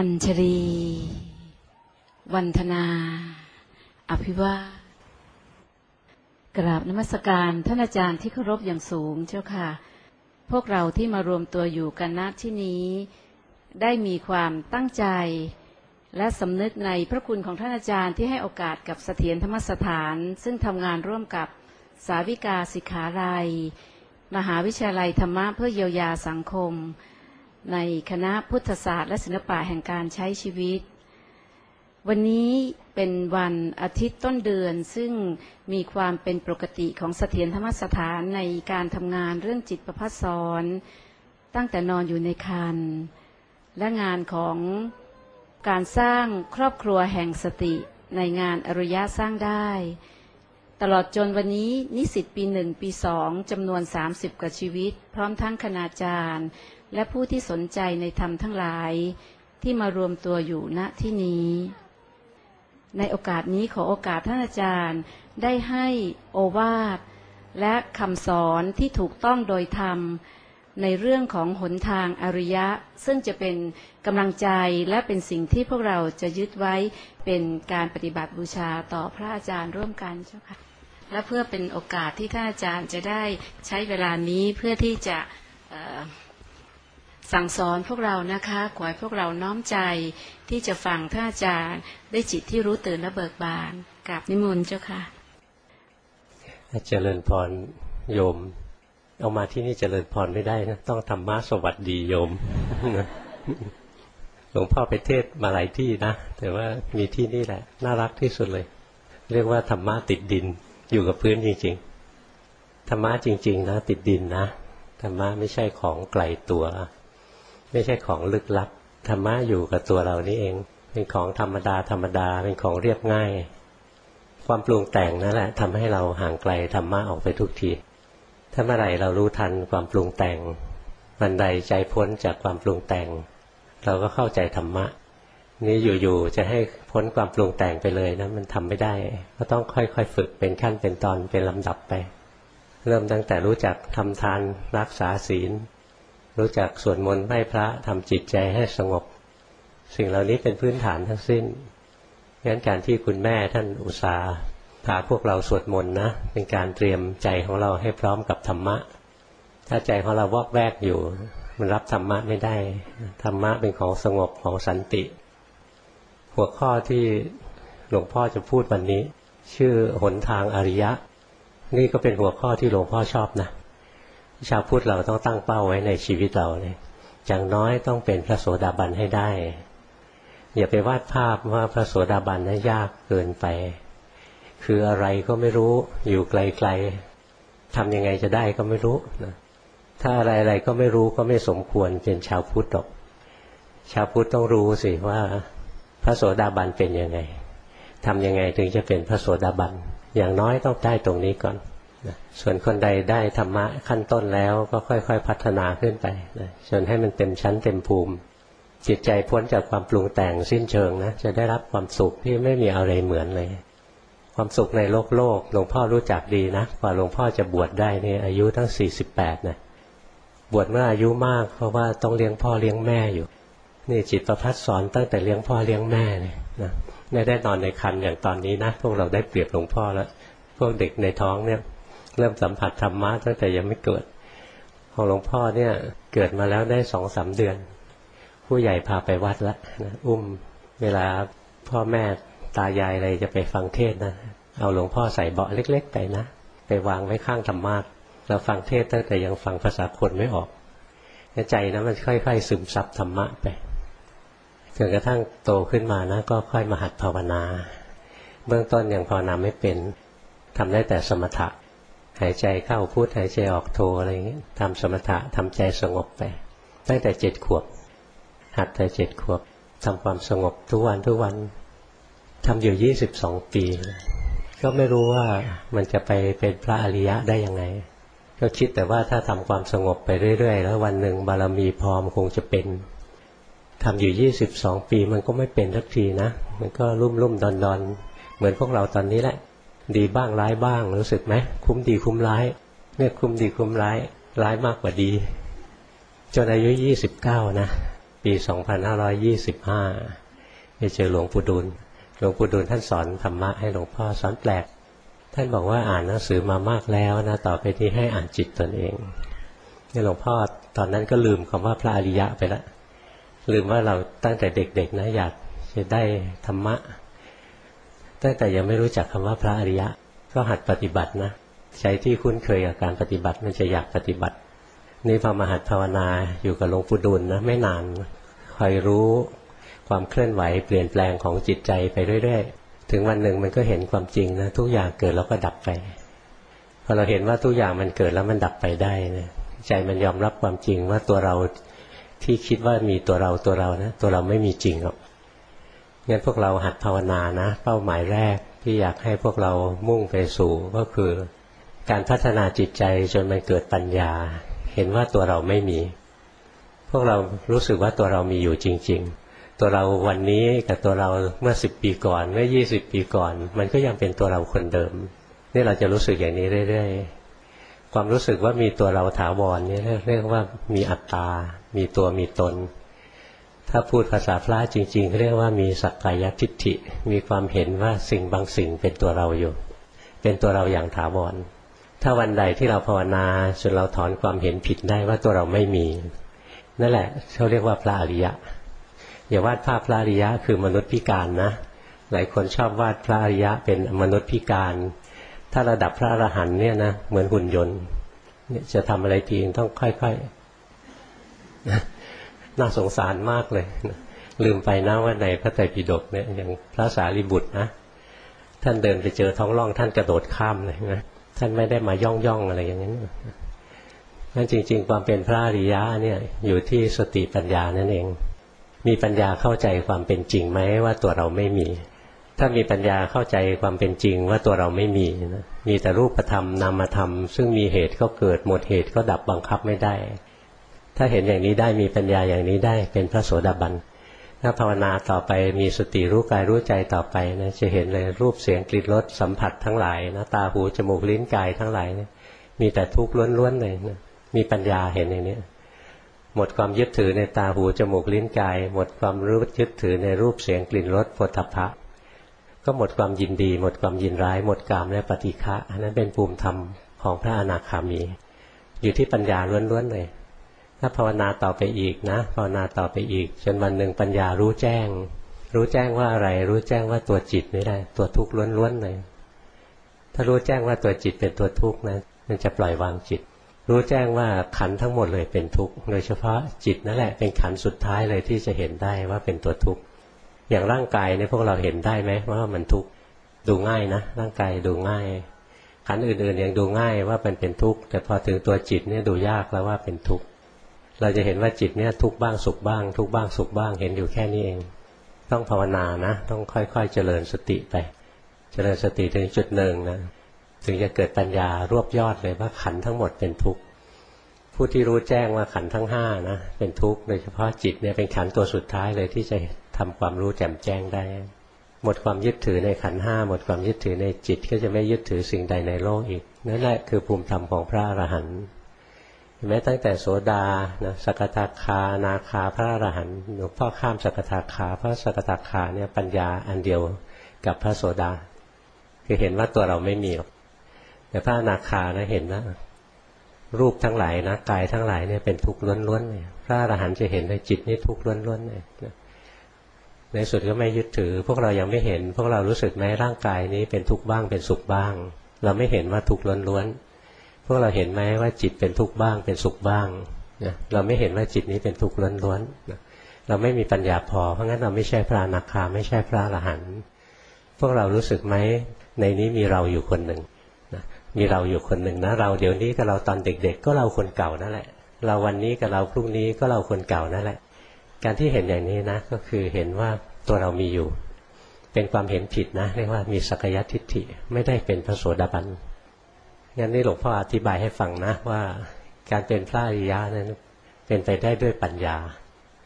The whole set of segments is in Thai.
อัญชลีวันธนา อภิวาสกราบนมัสการท่านอาจารย์ที่เคารพอย่างสูงเจ้าค่ะ พวกเราที่มารวมตัวอยู่กันณที่นี้ ได้มีความตั้งใจ และสำนึกในพระคุณของท่านอาจารย์ที่ให้โอกาสกับเสถียรธรรมสถาน ซึ่งทำงานร่วมกับสาวิกาสิขาลัย มหาวิทยาลัยธรรมะเพื่อเยียวยาสังคม ในคณะพุทธศาสตร์ และศิลปะแห่งการใช้ชีวิต วันนี้เป็นวันอาทิตย์ต้นเดือนซึ่งมีความเป็นปกติของเสถียรธรรมสถานในการทำงานเรื่องจิตประพัฒสอนตั้งแต่นอนอยู่ในคันและงานของการสร้างครอบครัวแห่งสติในงานอริยะสร้างได้ ตลอดจนวันนี้นิสิตปีหนึ่งปีสองจำนวน 30 กว่าชีวิต พร้อมทั้งคณาจารย์ และผู้ที่สนใจในธรรมทั้งหลายที่มารวมตัวอยู่ณที่นี้ ในโอกาสนี้ขอโอกาสท่านอาจารย์ได้ให้โอวาทและคำสอนที่ถูกต้องโดยธรรมในเรื่องของหนทางอริยะ ซึ่งจะเป็นกำลังใจและเป็นสิ่งที่พวกเราจะยึดไว้เป็นการปฏิบัติบูชาต่อพระอาจารย์ร่วมกันเจ้าค่ะและเพื่อเป็นโอกาสที่ท่านอาจารย์จะได้ใช้เวลานี้เพื่อที่จะ สั่งสอนพวกเรานะคะ ขอให้พวกเราน้อมใจที่จะฟังท่านอาจารย์ได้จิตที่รู้ตื่นและเบิกบานกราบนิมนต์เจ้าค่ะเจริญพรโยม เอามาที่นี่เจริญพรไม่ได้นะต้องธรรมะสวัสดีโยมหลวงพ่อไปเทศมาหลายที่นะ แต่ว่ามีที่นี่แหละ น่ารักที่สุดเลย เรียกว่าธรรมะติดดินอยู่กับพื้นจริงๆธรรมะจริง ๆ นะ ติดดินนะธรรมะไม่ใช่ของไกลตัว ไม่ใช่ของลึกลับธรรมะอยู่กับตัวเรานี่เอง เป็นของธรรมดาธรรมดาเป็นของเรียบง่าย ความปรุงแต่งนั่นแหละทำให้เราห่างไกลธรรมะออกไปทุกทีถ้าเมื่อไหร่เรารู้ทันความปรุงแต่งวันใดใจพ้นจากความปรุงแต่ง เราก็เข้าใจธรรมะ นี่อยู่ๆจะให้พ้นความปรุงแต่งไปเลยนะมันทำไม่ได้ ก็ต้องค่อยๆฝึกเป็นขั้นเป็นตอนเป็นลำดับไป เริ่มตั้งแต่รู้จักทำทานรักษาศีล รู้จักสวดมนต์ไหว้พระทำจิตใจให้สงบ สิ่งเหล่านี้เป็นพื้นฐานทั้งสิ้นงั้นการที่คุณแม่ท่านอุตสาห์พาพวกเราสวดมนต์นะเป็นการเตรียมใจของเราให้พร้อมกับธรรมะ ถ้าใจของเราวอกแวกอยู่ มันรับธรรมะไม่ได้ ธรรมะเป็นของสงบของสันติ หัวข้อที่หลวงพ่อจะพูดวันนี้ ชื่อหนทางอริยะ นี่ก็เป็นหัวข้อที่หลวงพ่อชอบนะ ชาวพุทธเราต้องตั้งเป้าไว้ในชีวิตเราเลยอย่างน้อยต้องเป็นพระโสดาบันให้ได้ อย่าไปวาดภาพว่าพระโสดาบันนั้นยากเกินไป คืออะไรก็ไม่รู้อยู่ไกลๆทำยังไงจะได้ก็ไม่รู้นะถ้าอะไรๆก็ไม่รู้ก็ไม่สมควรเป็นชาวพุทธหรอก ชาวพุทธต้องรู้สิว่าพระโสดาบันเป็นยังไงทำยังไงถึงจะเป็นพระโสดาบันอย่างน้อยต้องได้ตรงนี้ก่อน ส่วนคนใดได้ธรรมะขั้นต้นแล้วก็ค่อย ๆ พัฒนาขึ้นไปนะจนให้มันเต็มชั้นเต็มภูมิ จิตใจพ้นจากความปรุงแต่งสิ้นเชิงนะจะได้รับความสุขที่ไม่มีอะไรเหมือนเลย ความสุขในโลกโลกหลวงพ่อรู้จักดีนะกว่าหลวงพ่อจะบวชได้นี่อายุตั้งสี่สิบแปดนะบวชเมื่ออายุมาก เพราะว่าต้องเลี้ยงพ่อเลี้ยงแม่อยู่ นี่จิตประพัดสอนตั้งแต่เลี้ยงพ่อเลี้ยงแม่เลยนะไม่ได้นอนในคันอย่างตอนนี้นะพวกเราได้เปรียบหลวงพ่อแล้วพวกเด็กในท้องเนี่ย เริ่มสัมผัสธรรมะตั้งแต่ยังไม่เกิด ของหลวงพ่อเนี่ยเกิดมาแล้วได้สองสามเดือน ผู้ใหญ่พาไปวัดละนะอุ้มเวลาพ่อแม่ตายายอะไรจะไปฟังเทศนะเอาหลวงพ่อใส่เบาะเล็ก ๆ ไปนะ ไปวางไว้ข้างธรรมะเราฟังเทศตั้งแต่ยังฟังภาษาคนไม่ออกใจนะมันค่อยๆซึมซับธรรมะไปจนกระทั่งโตขึ้นมานะ ก็ค่อยมาหัดภาวนา เบื้องต้นยังภาวนาไม่เป็นทำได้แต่สมถะ หายใจเข้าพูดหายใจออกโทอะไรอย่างเงี้ยทำสมถะทำใจสงบไป ตั้งแต่เจ็ดขวบ หัดแต่เจ็ดขวบทำความสงบทุกวันทุกวันทำอยู่ยี่สิบสองปี ก็ไม่รู้ว่ามันจะไปเป็นพระอริยะได้ยังไง ก็คิดแต่ว่าถ้าทำความสงบไปเรื่อย ๆ แล้ววันหนึ่งบารมีพร้อมคงจะเป็นทำอยู่ยี่สิบสองปีมันก็ไม่เป็นสักทีนะ มันก็รุ่มรุ่มดอนดอนเหมือนพวกเราตอนนี้แหละ ดีบ้างร้ายบ้าง รู้สึกไหมคุ้มดีคุ้มร้ายเนี่ยคุ้มดีคุ้มร้าย ร้ายมากกว่าดี จนอายุยี่สิบเก้านะ ปี2525ไปเจอหลวงปู่ดูลหลวงปู่ดูลท่านสอนธรรมะให้หลวงพ่อสอนแปลก ท่านบอกว่าอ่านหนังสือมามากแล้วนะต่อไปที่ให้อ่านจิตตนเองนี่หลวงพ่อตอนนั้นก็ลืมคำว่าพระอริยะไปล้วลืมว่าเราตั้งแต่เด็กๆนะอยากจะได้ธรรมะ ตั้งแต่ยังไม่รู้จักคำว่าพระอริยะ ก็หัดปฏิบัตินะใจที่คุ้นเคยกับการปฏิบัติมันจะอยากปฏิบัติ นี่พอมาหัดภาวนาอยู่กับหลวงปู่ดูลนะไม่นานคอยรู้ความเคลื่อนไหวเปลี่ยนแปลงของจิตใจไปเรื่อยๆ ถึงวันหนึ่งมันก็เห็นความจริงนะทุกอย่างเกิดแล้วก็ดับไปพอเราเห็นว่าทุกอย่างมันเกิดแล้วมันดับไปได้นะใจมันยอมรับความจริงว่าตัวเราที่คิดว่ามีตัวเราตัวเรานะตัวเราไม่มีจริงหรอก งั้นพวกเราหัดภาวนานะ เป้าหมายแรกที่อยากให้พวกเรามุ่งไปสู่ก็คือ การพัฒนาจิตใจจนมันเกิดปัญญา เห็นว่าตัวเราไม่มี พวกเรารู้สึกว่าตัวเรามีอยู่จริง ๆ ตัวเราวันนี้กับตัวเราเมื่อสิบปีก่อนเมื่อยี่สิบปีก่อน มันก็ยังเป็นตัวเราคนเดิม นี่เราจะรู้สึกอย่างนี้เรื่อยๆความรู้สึกว่ามีตัวเราถาวรนี่เรียกว่ามีอัตตา มีตัวมีตน ถ้าพูดภาษาพระจริงๆเรียกว่ามีสักกายทิฏฐิ มีความเห็นว่าสิ่งบางสิ่งเป็นตัวเราอยู่ เป็นตัวเราอย่างถาวร ถ้าวันใดที่เราภาวนาจนเราถอนความเห็นผิดได้ว่าตัวเราไม่มี นั่นแหละเขาเรียกว่าพระอริยะ อย่าวาดภาพพระอริยะคือมนุษย์พิการนะ หลายคนชอบวาดพระอริยะเป็นมนุษย์พิการ ถ้าระดับพระอรหันต์เนี่ยนะเหมือนหุ่นยนต์จะทำอะไรทีต้องค่อยๆ น่าสงสารมากเลย ลืมไปนะว่าในพระไตรปิฎกเนี่ยอย่างพระสารีบุตรนะ ท่านเดินไปเจอท้องร่อง ท่านกระโดดข้ามเลยนะท่านไม่ได้มาย่องย่องอะไรอย่างนั้นนั่นจริง ๆ ความเป็นพระอริยะเนี่ยอยู่ที่สติปัญญานั่นเอง มีปัญญาเข้าใจความเป็นจริงไหมว่าตัวเราไม่มี ถ้ามีปัญญาเข้าใจความเป็นจริงว่าตัวเราไม่มีนะมีแต่รูปธรรมนามธรรม ซึ่งมีเหตุก็เกิดหมดเหตุก็ดับบังคับไม่ได้ ถ้าเห็นอย่างนี้ได้มีปัญญาอย่างนี้ได้เป็นพระโสดาบันถ้าภาวนาต่อไปมีสติรู้กายรู้ใจต่อไปนะจะเห็นเลยรูปเสียงกลิ่นรสสัมผัสทั้งหลายนะตาหูจมูกลิ้นกายทั้งหลายนะมีแต่ทุกข์ล้วนๆเลยนะมีปัญญาเห็นอย่างนี้หมดความยึดถือในตาหูจมูกลิ้นกาย หมดความรู้ยึดถือในรูปเสียงกลิ่นรสผลทพะก็หมดความยินดี หมดความยินร้าย หมดกามและปฏิฆะอันนั้นเป็นภูมิธรรมของพระอนาคามี อยู่ที่ปัญญาล้วนๆเลย ถ้าภาวนาต่อไปอีกนะภาวนาต่อไปอีก จนวันหนึ่งปัญญารู้แจ้ง รู้แจ้งว่าอะไร รู้แจ้งว่าตัวจิตนี่แหละตัวทุกข์ล้วนๆเลยถ้ารู้แจ้งว่าตัวจิตเป็นตัวทุกข์นะมันจะปล่อยวางจิต รู้แจ้งว่าขันทั้งหมดเลยเป็นทุกข์โดยเฉพาะจิตนั่นแหละเป็นขันสุดท้ายเลยที่จะเห็นได้ว่าเป็นตัวทุกข์อย่างร่างกายเนี่ยพวกเราเห็นได้ไหมว่ามันทุกข์ดูง่ายนะร่างกายดูง่ายขันอื่นๆยังดูง่ายว่ามันเป็นทุกข์แต่พอถึงตัวจิตเนี่ยดูยากแล้วว่าเป็นทุกข์ เราจะเห็นว่าจิตเนี่ยทุกบ้างสุขบ้าง ทุกบ้างสุขบ้างเห็นอยู่แค่นี้เอง ต้องภาวนานะ ต้องค่อยๆเจริญสติไป เจริญสติถึงจุดหนึ่งนะถึงจะเกิดปัญญารวบยอดเลยว่าขันทั้งหมดเป็นทุกข์ผู้ที่รู้แจ้งว่าขันทั้งห้านะเป็นทุกข์โดยเฉพาะจิตเนี่ยเป็นขันตัวสุดท้ายเลยที่จะทำความรู้แจ่มแจ้งได้ หมดความยึดถือในขันห้าหมดความยึดถือในจิตก็จะไม่ยึดถือสิ่งใดในโลกอีกนั่นแหละคือภูมิธรรมของพระอรหันต์ เห็นไหมตั้งแต่โสดานะสกทาคา นาคา พระอรหันต์หลวงพ่อข้ามสกทาคา พระสกทาคาเนี่ยปัญญาอันเดียวกับพระโสดา คือเห็นว่าตัวเราไม่มีหรอกแต่พระนาคานะเห็นนะรูปทั้งหลายนะกายทั้งหลายเนี่ยเป็นทุกข์ล้วนๆเลยพระอรหันต์จะเห็นเลยจิตนี่ทุกข์ล้วนๆเลยในสุดก็ไม่ยึดถือ พวกเรายังไม่เห็น พวกเรารู้สึกไหมร่างกายนี้เป็นทุกข์บ้างเป็นสุขบ้าง เราไม่เห็นว่าทุกข์ล้วนๆ พวกเราเห็นไหมว่าจิตเป็นทุกข์บ้าง เป็นสุขบ้างนะเราไม่เห็นว่าจิตนี้เป็นทุกข์ล้วนๆเราไม่มีปัญญาพอ เพราะงั้นเราไม่ใช่พระอนาคาไม่ใช่พระอรหันต์พวกเรารู้สึกไหมในนี้มีเราอยู่คนหนึ่งนะมีเราอยู่คนหนึ่งนะเราเดี๋ยวนี้กับเราตอนเด็ก ๆ ก็เราคนเก่านั่นแหละ เราวันนี้กับเราพรุ่งนี้ก็เราคนเก่านั่นแหละ การที่เห็นอย่างนี้นะก็คือเห็นว่าตัวเรามีอยู่ เป็นความเห็นผิดนะเรียกว่ามีสักยัติทิฏฐิไม่ได้เป็นพระโสดาบัน งั้นนี่หลวงพ่ออธิบายให้ฟังนะว่าการเป็นพระอริยะนั้นเป็นไปได้ด้วยปัญญา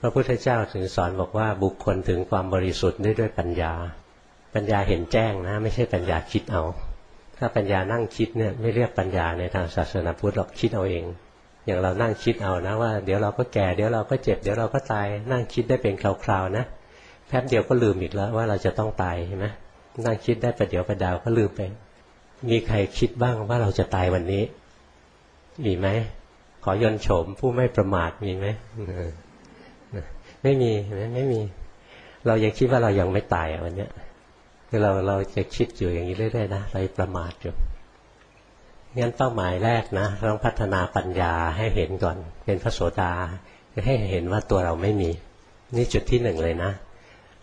พระพุทธเจ้าถึงสอนบอกว่าบุคคลถึงความบริสุทธิ์ได้ด้วยปัญญา ปัญญาเห็นแจ้งนะ ไม่ใช่ปัญญาคิดเอา ถ้าปัญญานั่งคิดเนี่ยไม่เรียกปัญญาในทางศาสนาพุทธหรอกคิดเอาเอง อย่างเรานั่งคิดเอานะว่าเดี๋ยวเราก็แก่เดี๋ยวเราก็เจ็บเดี๋ยวเราก็ตายนั่งคิดได้เป็นคราวๆนะแป๊บเดียวก็ลืมอีกแล้วว่าเราจะต้องตายใช่ไหมนั่งคิดได้ประเดี๋ยวประดาวก็ลืมไป มีใครคิดบ้างว่าเราจะตายวันนี้ มีไหม ขอยนโฉมผู้ไม่ประมาทมีไหมไม่มีไม่มี เรายังคิดว่าเรายังไม่ตายวันเนี้ยคือเราเราจะคิดอยู่อย่างนี้เรื่อยๆนะเราประมาทอยู่งั้นเป้าหมายแรกนะต้องพัฒนาปัญญาให้เห็นก่อน เป็นพระโสดาให้เห็นว่าตัวเราไม่มี นี่จุดที่หนึ่งเลยนะ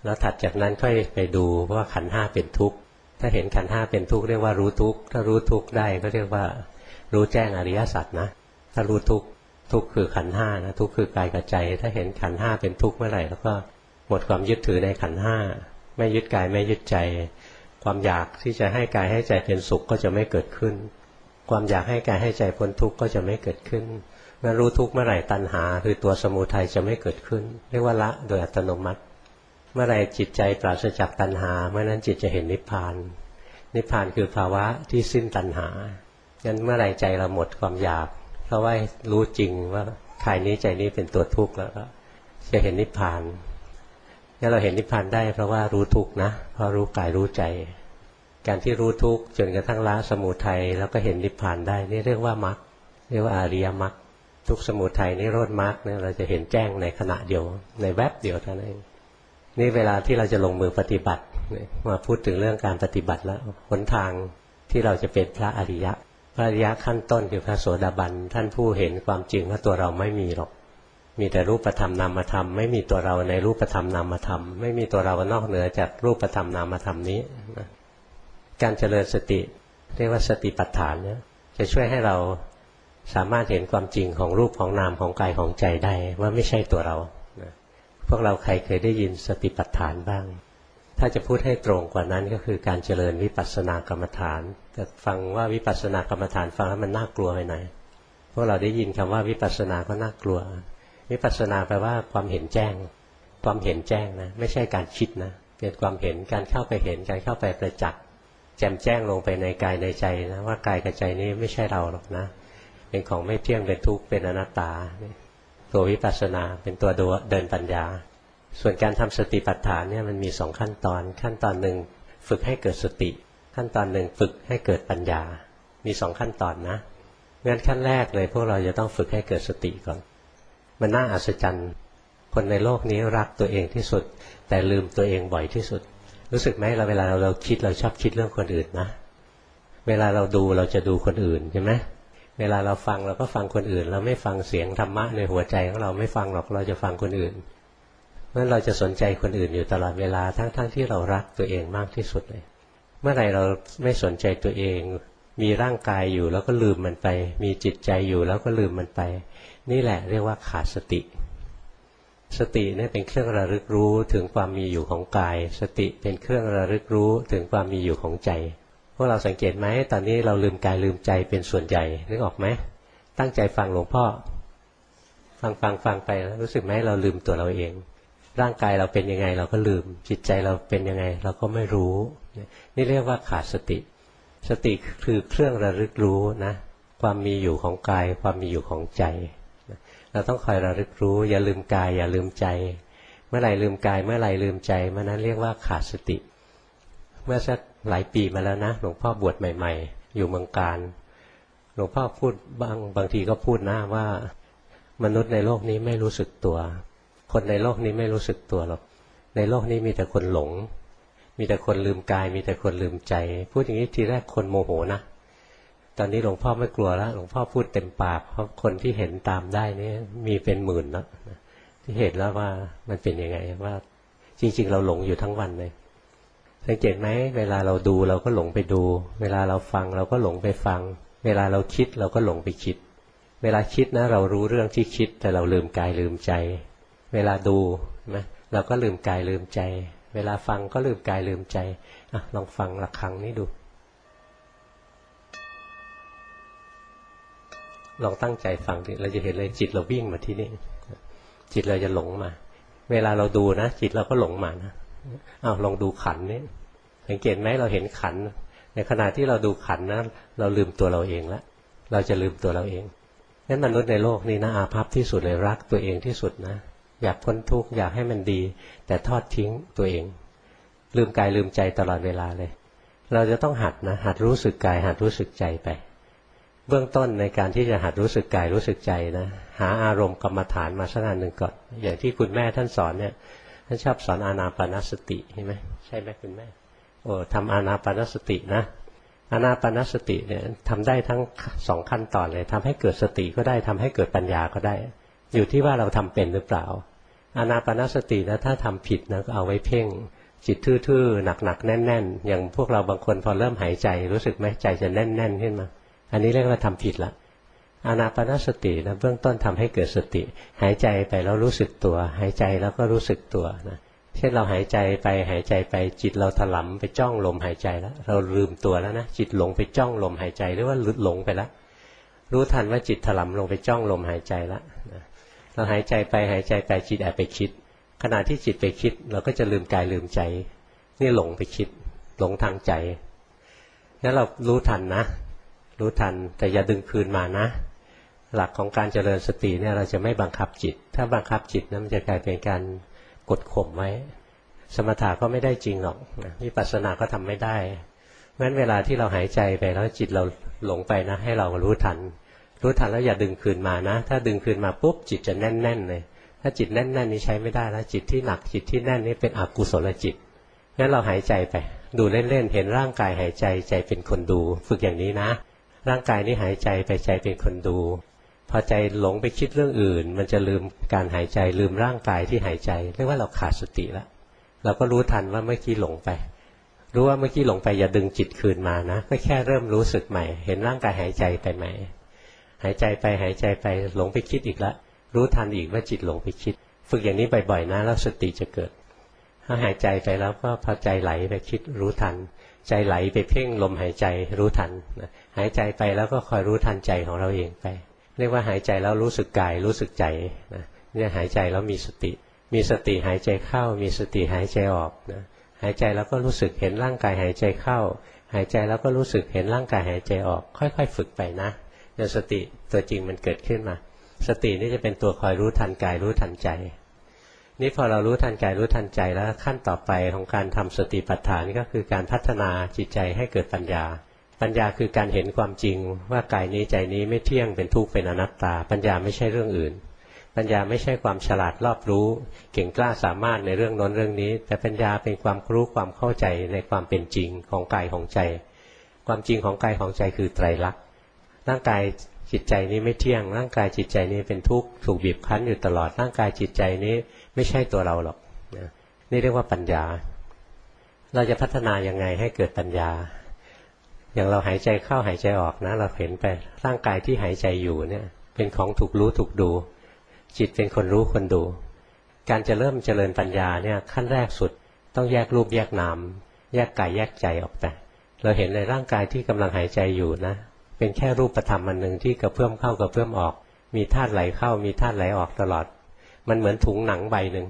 แล้วถัดจากนั้นค่อยไปดูว่าขันห้าเป็นทุกข์ ถ้าเห็นขันห้าเป็นทุกข์เรียกว่ารู้ทุกข์ถ้ารู้ทุกข์ได้ก็เรียกว่า รู้แจ้งอริยสัจนะถ้ารู้ทุกข์ทุกข์คือขันห้านะทุกข์คือกายกับใจ ถ้าเห็นขันห้าเป็นทุกข์เมื่อไหร่แล้วก็หมดความยึดถือในขันห้าไม่ยึดกายไม่ยึดใจ ความอยากที่จะให้กายให้ใจเป็นสุขก็จะไม่เกิดขึ้น ความอยากให้กายให้ใจพ้นทุกข์ก็จะไม่เกิดขึ้นเมื่อรู้ทุกข์เมื่อไหร่ตัณหา คือตัวสมุทัยจะไม่เกิดขึ้น เรียกว่าละโดยอัตโนมัติ เมื่อไรจิตใจปราศจากตัณหา เมื่อนั้นจิตจะเห็นนิพพาน นิพพานคือภาวะที่สิ้นตัณหางั้นเมื่อไรใจเราหมดความอยาก เพราะว่ารู้จริงว่ากายนี้ใจนี้เป็นตัวทุกข์แล้วจะเห็นนิพพานงั้นเราเห็นนิพพานได้ เพราะว่ารู้ทุกข์นะเพราะรู้กายรู้ใจ การที่รู้ทุกข์จนกระทั่งละสมุทัยแล้วก็เห็นนิพพานได้ นี่เรียกว่ามรรคเรียกว่าอาริยมรรคทุกสมุทัยนี่โรดมรรคเนี่ยเราจะเห็นแจ้งในขณะเดียวในแวบเดียวเท่านั้นเอง นี่เวลาที่เราจะลงมือปฏิบัติมาพูดถึงเรื่องการปฏิบัติแล้วหนทางที่เราจะเป็นพระอริยะ พระอริยะขั้นต้นคือพระโสดาบันท่านผู้เห็นความจริงว่าตัวเราไม่มีหรอก มีแต่รูปธรรมนามธรรมไม่มีตัวเราในรูปธรรมนามธรรมไม่มีตัวเรานอกเหนือจากรูปธรรมนามธรรมนี้การเจริญสติเรียกว่าสติปัฏฐานเนี่ยจะช่วยให้เราสามารถเห็นความจริงของรูปของนามของกายของใจได้ว่าไม่ใช่ตัวเรา พวกเราใครเคยได้ยินสติปัฏฐานบ้าง ถ้าจะพูดให้ตรงกว่านั้นก็คือการเจริญวิปัสสนากรรมฐาน แต่ฟังว่าวิปัสสนากรรมฐานฟังแล้วมันน่ากลัวไปไหน พวกเราได้ยินคำว่าวิปัสสนาก็น่ากลัว วิปัสสนาแปลว่าความเห็นแจ้ง ความเห็นแจ้งนะ ไม่ใช่การคิดนะ เป็นความเห็นการเข้าไปเห็นการเข้าไปประจักษ์แจ่มแจ้งลงไปในกายในใจนะว่ากายกับใจนี้ไม่ใช่เราหรอกนะ เป็นของไม่เที่ยงเป็นทุกข์เป็นอนัตตา ตัววิปัสสนาเป็นตัวเดินปัญญา ส่วนการทำสติปัฏฐานเนี่ยมันมีสองขั้นตอน ขั้นตอนหนึ่งฝึกให้เกิดสติ ขั้นตอนหนึ่งฝึกให้เกิดปัญญา มีสองขั้นตอนนะงั้นขั้นแรกเลยพวกเราจะต้องฝึกให้เกิดสติก่อน มันน่าอัศจรรย์ คนในโลกนี้รักตัวเองที่สุด แต่ลืมตัวเองบ่อยที่สุด รู้สึกไหมเราเวลาเราคิดเราชอบคิดเรื่องคนอื่นนะ เวลาเราดูเราจะดูคนอื่นใช่ไหม เวลาเราฟังเราก็ฟังคนอื่น เราไม่ฟังเสียงธรรมะในหัวใจของเราไม่ฟังหรอกเราจะฟังคนอื่นเพราะเราจะสนใจคนอื่นอยู่ตลอดเวลาทั้งๆทที่เรารักตัวเองมากที่สุดเลย เมื่อไหร่เราไม่สนใจตัวเอง มีร่างกายอยู่แล้วก็ลืมมันไป มีจิตใจอยู่แล้วก็ลืมมันไป นี่แหละเรียกว่าขาดสติ สตินี่เป็นเครื่องระลึกรู้ถึงความมีอยู่ของกาย สติเป็นเครื่องระลึกรู้ถึงความมีอยู่ของใจ วกเราสังเกตไหมตอนนี้เราลืมกายลืมใจเป็นส่วนใหญ่นึกออกไหมตั้งใจฟังหลวงพ่อ ฟังฟังฟังไปรู้สึกไหมเราลืมตัวเราเอง ร่างกายเราเป็นยังไง เราก็ลืม จิตใจเราเป็นยังไง เราก็ไม่รู้ นี่เรียกว่าขาดสติ สติคือเครื่องระลึกรู้นะความมีอยู่ของกาย ความมีอยู่ของใจ เราต้องคอยระลึกรู้ อย่าลืมกาย อย่าลืมใจ เมื่อไหร่ลืมกาย เมื่อไหร่ลืมใจเมื่อนั้นเรียกว่าขาดสติ เมื่อสัก หลายปีมาแล้วนะหลวงพ่อบวชใหม่ ๆ อยู่เมืองการหลวงพ่อพูดบางบางทีก็พูดนะว่ามนุษย์ในโลกนี้ไม่รู้สึกตัว คนในโลกนี้ไม่รู้สึกตัวหรอกในโลกนี้มีแต่คนหลง มีแต่คนลืมกาย มีแต่คนลืมใจ พูดอย่างนี้ทีแรกคนโมโหนะตอนนี้หลวงพ่อไม่กลัวแล้วหลวงพ่อพูดเต็มปากเพราะคนที่เห็นตามได้นี่มีเป็นหมื่นแล้วที่เห็นแล้วว่ามันเป็นยังไงว่า จริง ๆ เราหลงอยู่ทั้งวันเลย สังเกตไหมเวลาเราดูเราก็หลงไปดู เวลาเราฟังเราก็หลงไปฟัง เวลาเราคิดเราก็หลงไปคิด เวลาคิดนะ เรารู้เรื่องที่คิด แต่เราลืมกายลืมใจ เวลาดูนะเราก็ลืมกายลืมใจ เวลาฟังก็ลืมกายลืมใจอลองฟังระฆังนี้ดู ลองตั้งใจฟังดิเราจะเห็นเลยจิตเราวิ่งมาที่นี่จิตเราจะหลงมา เวลาเราดูนะ จิตเราก็หลงมานะ อ้าวลองดูขันนี่สังเกตไหมเราเห็นขัน ในขณะที่เราดูขันนะเราลืมตัวเราเองแล้วเราจะลืมตัวเราเองงั้นมนุษย์ในโลกนี้นะอาภัพที่สุดเลยรักตัวเองที่สุดนะ อยากพ้นทุกข์อยากให้มันดี แต่ทอดทิ้งตัวเอง ลืมกายลืมใจตลอดเวลาเลย เราจะต้องหัดนะหัดรู้สึกกาย หัดรู้สึกใจไป เบื้องต้นในการที่จะหัดรู้สึกกายรู้สึกใจนะหาอารมณ์กรรมฐานมาสักอันหนึ่งก่อนอย่างที่คุณแม่ท่านสอนเนี่ย ท่านชอบสอนอานาปานสติใช่ไหมใช่ไหมคุณแม่โอ้ทำอานาปานสตินะอานาปานสติเนี่ยทำได้ทั้งสองขั้นตอนเลยทำให้เกิดสติก็ได้ทำให้เกิดปัญญาก็ได้ อยู่ที่ว่าเราทำเป็นหรือเปล่าอานาปานสตินะถ้าทำผิดนะก็เอาไว้เพ่งจิตทื่อๆหนักๆแน่น ๆ อย่างพวกเราบางคนพอเริ่มหายใจรู้สึกไหมใจจะแน่น ๆ ขึ้นมา อันนี้เรียกว่าทำผิดละ อานาปานสตินะเบื้องต้นทำให้เกิดสติ หายใจไปแล้วรู้สึกตัว หายใจแล้วก็รู้สึกตัวนะเช่นเราหายใจไปหายใจไปจิตเราถลำไปจ้องลมหายใจแล้ว เราลืมตัวแล้วนะจิตหลงไปจ้องลมหายใจหรือว่าหลงไปแล้วรู้ทันว่าจิตถลำลงไปจ้องลมหายใจแล้วเราหายใจไปหายใจไปจิตแอบไปคิด ขณะที่จิตไปคิด เราก็จะลืมกายลืมใจ นี่หลงไปคิด หลงทางใจนั้นเรารู้ทันนะ รู้ทันแต่อย่าดึงคืนมานะ หลักของการเจริญสติเนี่ยเราจะไม่บังคับจิต ถ้าบังคับจิตนะมันจะกลายเป็นการกดข่มไว้ สมถะก็ไม่ได้จริงหรอกวิปัสสนาก็ทำไม่ได้งั้นเวลาที่เราหายใจไปแล้วจิตเราหลงไปนะ ให้เรารู้ทัน รู้ทันแล้วอย่าดึงคืนมานะ ถ้าดึงคืนมาปุ๊บจิตจะแน่น ๆ เลย ถ้าจิตแน่น ๆ นี้ใช้ไม่ได้แล้วจิตที่หนักจิตที่แน่นนี้เป็นอกุศลจิตงั้นเราหายใจไป ดูเล่นๆเห็นร่างกายหายใจใจเป็นคนดู ฝึกอย่างนี้นะ ร่างกายนี้หายใจไปใจเป็นคนดู พอใจหลงไปคิดเรื่องอื่น มันจะลืมการหายใจลืมร่างกายที่หายใจเรียกว่าเราขาดสติแล้วเราก็รู้ทันว่าเมื่อกี้หลงไป รู้ว่าเมื่อกี้หลงไปอย่าดึงจิตคืนมานะก็แค่เริ่มรู้สึกใหม่ เห็นร่างกายหายใจไปไหม่หายใจไปหายใจไปหลงไปคิดอีกแล้วรู้ทันอีกว่าจิตหลงไปคิด ฝึกอย่างนี้บ่อยๆนะแล้วสติจะเกิด ถ้าหายใจไปแล้วก็พอใจไหลไปคิดรู้ทัน ใจไหลไปเพ่งลมหายใจรู้ทันหายใจไปแล้วก็คอยรู้ทันใจของเราเองไป เรียกว่าหายใจแล้วรู้สึกกายรู้สึกใจนะเนี่ยหายใจแล้วมีสติ มีสติหายใจเข้า มีสติหายใจออกนะหายใจแล้วก็รู้สึกเห็นร่างกายหายใจเข้า หายใจแล้วก็รู้สึกเห็นร่างกายหายใจออก ค่อย ๆ ฝึกไปนะเดี๋ยสติตัวจริงมันเกิดขึ้นมา สตินี่จะเป็นตัวคอยรู้ทันกายรู้ทันใจ นี่พอเรารู้ทันกายรู้ทันใจแล้วขั้นต่อไปของการทำสติปัฏฐานก็คือการพัฒนาจิตใจให้เกิดปัญญา ปัญญาคือการเห็นความจริงว่ากายนี้ใจนี้ไม่เที่ยงเป็นทุกข์เป็นอนัตตา ปัญญาไม่ใช่เรื่องอื่น ปัญญาไม่ใช่ความฉลาดรอบรู้ เก่งกล้าสามารถในเรื่องน้นเรื่องนี้ แต่ปัญญาเป็นความรู้ความเข้าใจในความเป็นจริงของกายของใจ ความจริงของกายของใจคือไตรลักษณ์ร่างกายจิตใจนี้ไม่เที่ยง ร่างกายจิตใจนี้เป็นทุกข์ถูกบีบคั้นอยู่ตลอดร่างกายจิตใจนี้ไม่ใช่ตัวเราหรอกนี่เรียกว่าปัญญา เราจะพัฒนายังไงให้เกิดปัญญา อย่างเราหายใจเข้าหายใจออกนะ เราเห็นไปร่างกายที่หายใจอยู่เนี่ย เป็นของถูกรู้ถูกดู จิตเป็นคนรู้คนดู การจะเริ่มเจริญปัญญาเนี่ยขั้นแรกสุดต้องแยกรูปแยกนามแยกกายแยกใจออกไปเราเห็นในร่างกายที่กำลังหายใจอยู่นะ เป็นแค่รูปธรรมอันหนึ่งที่กระเพื่อมเข้ากระเพื่อมออก มีธาตุไหลเข้ามีธาตุไหลออกตลอด มันเหมือนถุงหนังใบหนึ่ง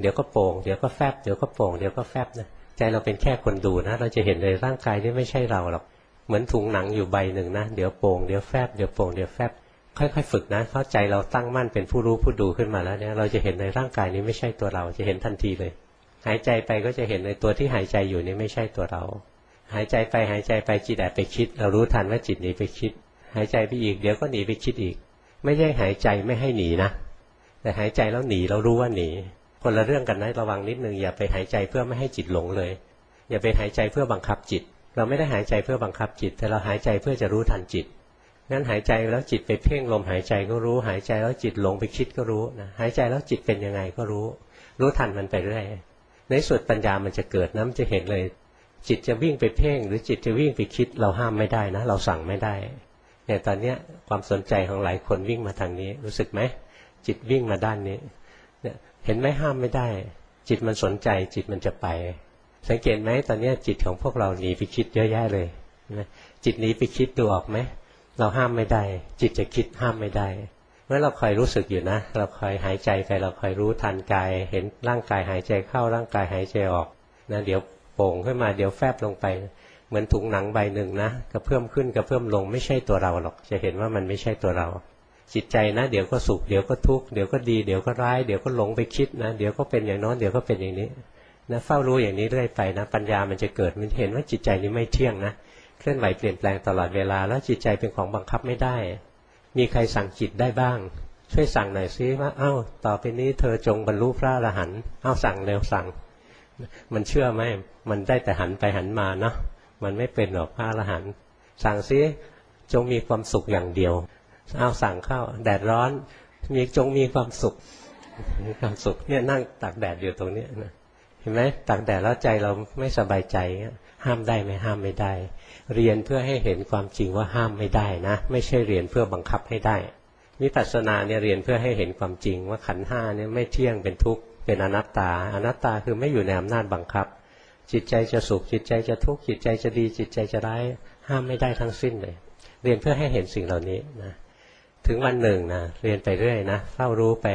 เดี๋ยวก็โป่งเดี๋ยวก็แฟบเดี๋ยวก็โป่งเดี๋ยวก็แฟบนะใจเราเป็นแค่คนดูนะ เราจะเห็นเลยร่างกายที่ไม่ใช่เราหรอก เหมือนถุงหนังอยู่ใบหนึ่งนะ เดี๋ยวโป่งเดี๋ยวแฟบเดี๋ยวโป่งเดี๋ยวแฟบค่อยๆฝึกนะ เข้าใจเราตั้งมั่นเป็นผู้รู้ผู้ดูขึ้นมาแล้วเนี่ยเราจะเห็นในร่างกายนี้ไม่ใช่ตัวเราจะเห็นทันทีเลย หายใจไปก็จะเห็นในตัวที่หายใจอยู่นี้ไม่ใช่ตัวเรา หายใจไปหายใจไปจิตแอบไปคิด เรารู้ทันว่าจิตหนีไปคิด หายใจไปอีกเดี๋ยวก็หนีไปคิดอีก ไม่ใช่หายใจไม่ให้หนีนะ แต่หายใจแล้วหนีเรารู้ว่าหนี คนละเรื่องกันนะระวังนิดนึงอย่าไปหายใจเพื่อไม่ให้จิตหลงเลย อย่าไปหายใจเพื่อบังคับจิต เราไม่ได้หายใจเพื่อบังคับจิต แต่เราหายใจเพื่อจะรู้ทันจิตงั้นหายใจแล้วจิตไปเพ่งลมหายใจก็รู้ หายใจแล้วจิตหลงไปคิดก็รู้นะหายใจแล้วจิตเป็นยังไงก็รู้ รู้ทันมันไปเรื่อยในสุดปัญญามันจะเกิดนะมันจะเห็นเลย จิตจะวิ่งไปเพ่ง หรือจิตจะวิ่งไปคิด เราห้ามไม่ได้นะ เราสั่งไม่ได้เนี่ยตอนเนี้ยความสนใจของหลายคนวิ่งมาทางนี้ รู้สึกไหมจิตวิ่งมาด้านนี้เนี่ยเห็นไหมห้ามไม่ได้ จิตมันสนใจจิตมันจะไป สังเกตไหมตอนนี้จิตของพวกเราหนีไปคิดเยอะแยะเลยนะจิตหนีไปคิดดูออกไหมเราห้ามไม่ได้ จิตจะคิดห้ามไม่ได้เมื่อเราคอยรู้สึกอยู่นะ เราคอยหายใจไปเราคอยรู้ทันกาย เห็นร่างกายหายใจเข้าร่างกายหายใจออกนะเดี๋ยวโป่งขึ้นมาเดี๋ยวแฟบลงไป เหมือนถุงหนังใบหนึ่งนะกระเพื่อมขึ้นกระเพื่อมลงไม่ใช่ตัวเราหรอก จะเห็นว่ามันไม่ใช่ตัวเรา จิตใจนะ เดี๋ยวก็สุขเดี๋ยวก็ทุกข์เดี๋ยวก็ดีเดี๋ยวก็ร้ายเดี๋ยวก็หลงไปคิดนะ เดี๋ยวก็เป็นอย่างน้อนเดี๋ยวก็เป็นอย่างนี้ นะเฝ้ารู้อย่างนี้เรื่อยไปนะปัญญามันจะเกิดมันเห็นว่าจิตใจนี้ไม่เที่ยงนะเคลื่อนไหวเปลี่ยนแปลงตลอดเวลา แล้วจิตใจเป็นของบังคับไม่ได้ มีใครสั่งจิตได้บ้าง ช่วยสั่งหน่อยซิว่าเอ้าต่อไปนี้เธอจงบรรลุพระอรหันต์เอ้าสั่งเร็วสั่ง มันเชื่อไหมมันได้แต่หันไปหันมาเนาะมันไม่เป็นหรอกพระอรหันต์สั่งซิจงมีความสุขอย่างเดียวเอาสั่งเข้า แดดร้อน มีจงมีความสุขมีความสุขเนี่ยนั่งตากแดดอยู่ตรงนี้นะ ห็นไหมตากแดดแล้วใจเราไม่สบายใจ ห้ามได้ไหมห้ามไม่ได้ เรียนเพื่อให้เห็นความจริงว่าห้ามไม่ได้นะ ไม่ใช่เรียนเพื่อบังคับให้ได้วิปัสสนาเนี่ยเรียนเพื่อให้เห็นความจริงว่าขันห้าเนี่ยไม่เที่ยงเป็นทุกข์เป็นอนัตตา อนัตตาคือไม่อยู่ในอำนาจบังคับ จิตใจจะสุขจิตใจจะทุกข์จิตใจจะดี จิตใจจะร้ายห้ามไม่ได้ทั้งสิ้นเลย เรียนเพื่อให้เห็นสิ่งเหล่านี้นะถึงวันหนึ่งนะเรียนไปเรื่อยนะเฝ้ารู้ไป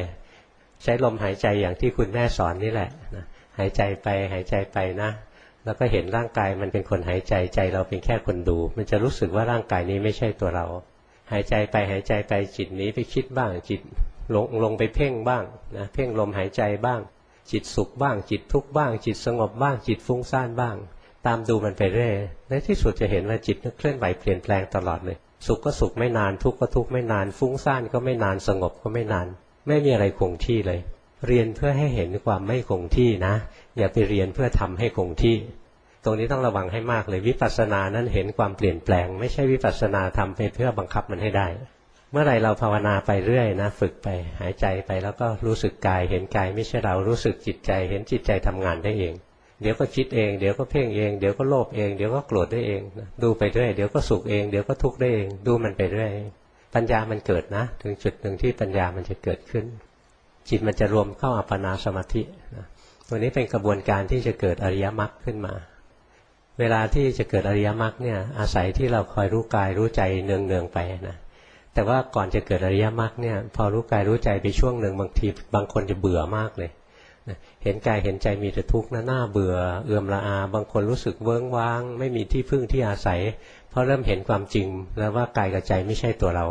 ใช้ลมหายใจอย่างที่คุณแม่สอนนี่แหละนะ หายใจไปหายใจไปนะ แล้วก็เห็นร่างกายมันเป็นคนหายใจใจเราเป็นแค่คนดู มันจะรู้สึกว่าร่างกายนี้ไม่ใช่ตัวเรา หายใจไปหายใจไปจิตนี้ไปคิดบ้าง จิตลงลงไปเพ่งบ้างนะเพ่งลมหายใจบ้าง จิตสุขบ้าง จิตทุกข์บ้าง จิตสงบบ้าง จิตฟุ้งซ่านบ้าง ตามดูมันไปเรื่อยในที่สุดจะเห็นว่าจิตเคลื่อนไหวเปลี่ยนแปลงตลอดเลยสุขก็สุขไม่นานทุกข์ก็ทุกข์ไม่นาน ฟุ้งซ่านก็ไม่นานสงบก็ไม่นาน ไม่มีอะไรคงที่เลย เรียนเพื่อให้เห็นความไม่คงที่นะ อย่าไปเรียนเพื่อทำให้คงที่ ตรงนี้ต้องระวังให้มากเลยวิปัสสนานั้นเห็นความเปลี่ยนแปลง ไม่ใช่วิปัสสนาทำไปเพื่อบังคับมันให้ได้ เมื่อไรเราภาวนาไปเรื่อยนะ ฝึกไปหายใจไปแล้วก็รู้สึกกาย เห็นกายไม่ใช่เรารู้สึกจิตใจ เห็นจิตใจทำงานได้เอง เดี๋ยวก็คิดเองเดี๋ยวก็เพ่งเองเดี๋ยวก็โลภเองเดี๋ยวก็โกรธได้เองดูไปเรื่อยเดี๋ยวก็สุขเองเดี๋ยวก็ทุกข์ได้เอง ดูมันไปเรื่อยปัญญามันเกิดนะ ถึงจุดหนึ่งที่ปัญญามันจะเกิดขึ้น จิตมันจะรวมเข้าอัปปนาสมาธินะตัวนี้เป็นกระบวนการที่จะเกิดอริยมรรคขึ้นมา เวลาที่จะเกิดอริยมรรคเนี่ยอาศัยที่เราคอยรู้กายรู้ใจเนืองเนืองไปนะแต่ว่าก่อนจะเกิดอริยมรรคเนี่ยพอรู้กายรู้ใจไปช่วงหนึ่งบางทีบางคนจะเบื่อมากเลยเห็นกายเห็นใจมีแต่ทุกข์นะหน้าเบื่อเอื่อมละอา บางคนรู้สึกเวิ้งว้าง ไม่มีที่พึ่งที่อาศัย เพราะเริ่มเห็นความจริงแล้วว่ากายกับใจไม่ใช่ตัวเรา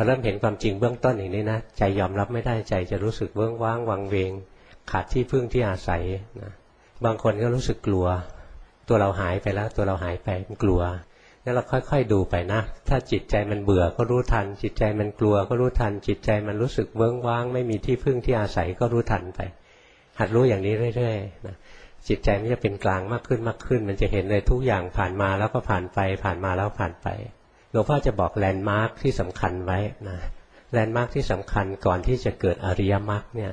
อเริ่มเห็นความจริงเบื้องต้นอย่างนี้นะใจยอมรับไม่ได้ใจจะรู้สึกเวิ้องว้างวังเวง ขาดที่พึ่งที่อาศัยนะบางคนก็รู้สึกกลัว ตัวเราหายไปแล้ว ตัวเราหายไปมันกลัวแล้วเราค่อย ๆ ดูไปนะ ถ้าจิตใจมันเบื่อก็รู้ทัน จิตใจมันกลัวก็รู้ทัน จิตใจมันรู้สึกเวิ้องว้าง ไม่มีที่พึ่งที่อาศัยก็รู้ทันไป หัดรู้อย่างนี้เรื่อยๆนะจิตใจมันจะเป็นกลางมากขึ้นมากขึ้น มันจะเห็นเลยทุกอย่างผ่านมาแล้วก็ผ่านไป ผ่านมาแล้วผ่านไป หลวงพ่อจะบอกแลนด์มาร์คที่สำคัญไว้นะแลนด์มาร์คที่สำคัญก่อนที่จะเกิดอริยมรรคเนี่ย